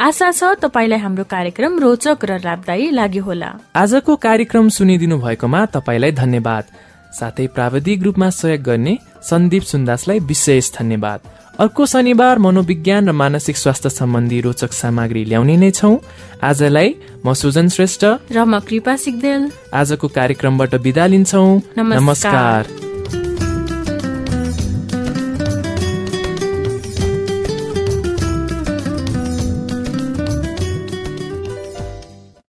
आशा छ तपाईँलाई हाम्रो कार्यक्रम रोचक र लाभदायी लाग्यो होला। आजको कार्यक्रम सुनिदिनु भएकोमा तपाईँलाई धन्यवाद। साथै प्राविधिक रूपमा सहयोग गर्ने सन्दीप सुन्दासलाई विशेष धन्यवाद। अर्को शनिबार मनोविज्ञान र मानसिक स्वास्थ्य सम्बन्धी रोचक सामग्री ल्याउने नै छौ। आजलाई म सुजन श्रेष्ठ। र म कृपा सिक्देल आजको कार्यक्रमबाट बिदा लिन्छौ। नमस्कार।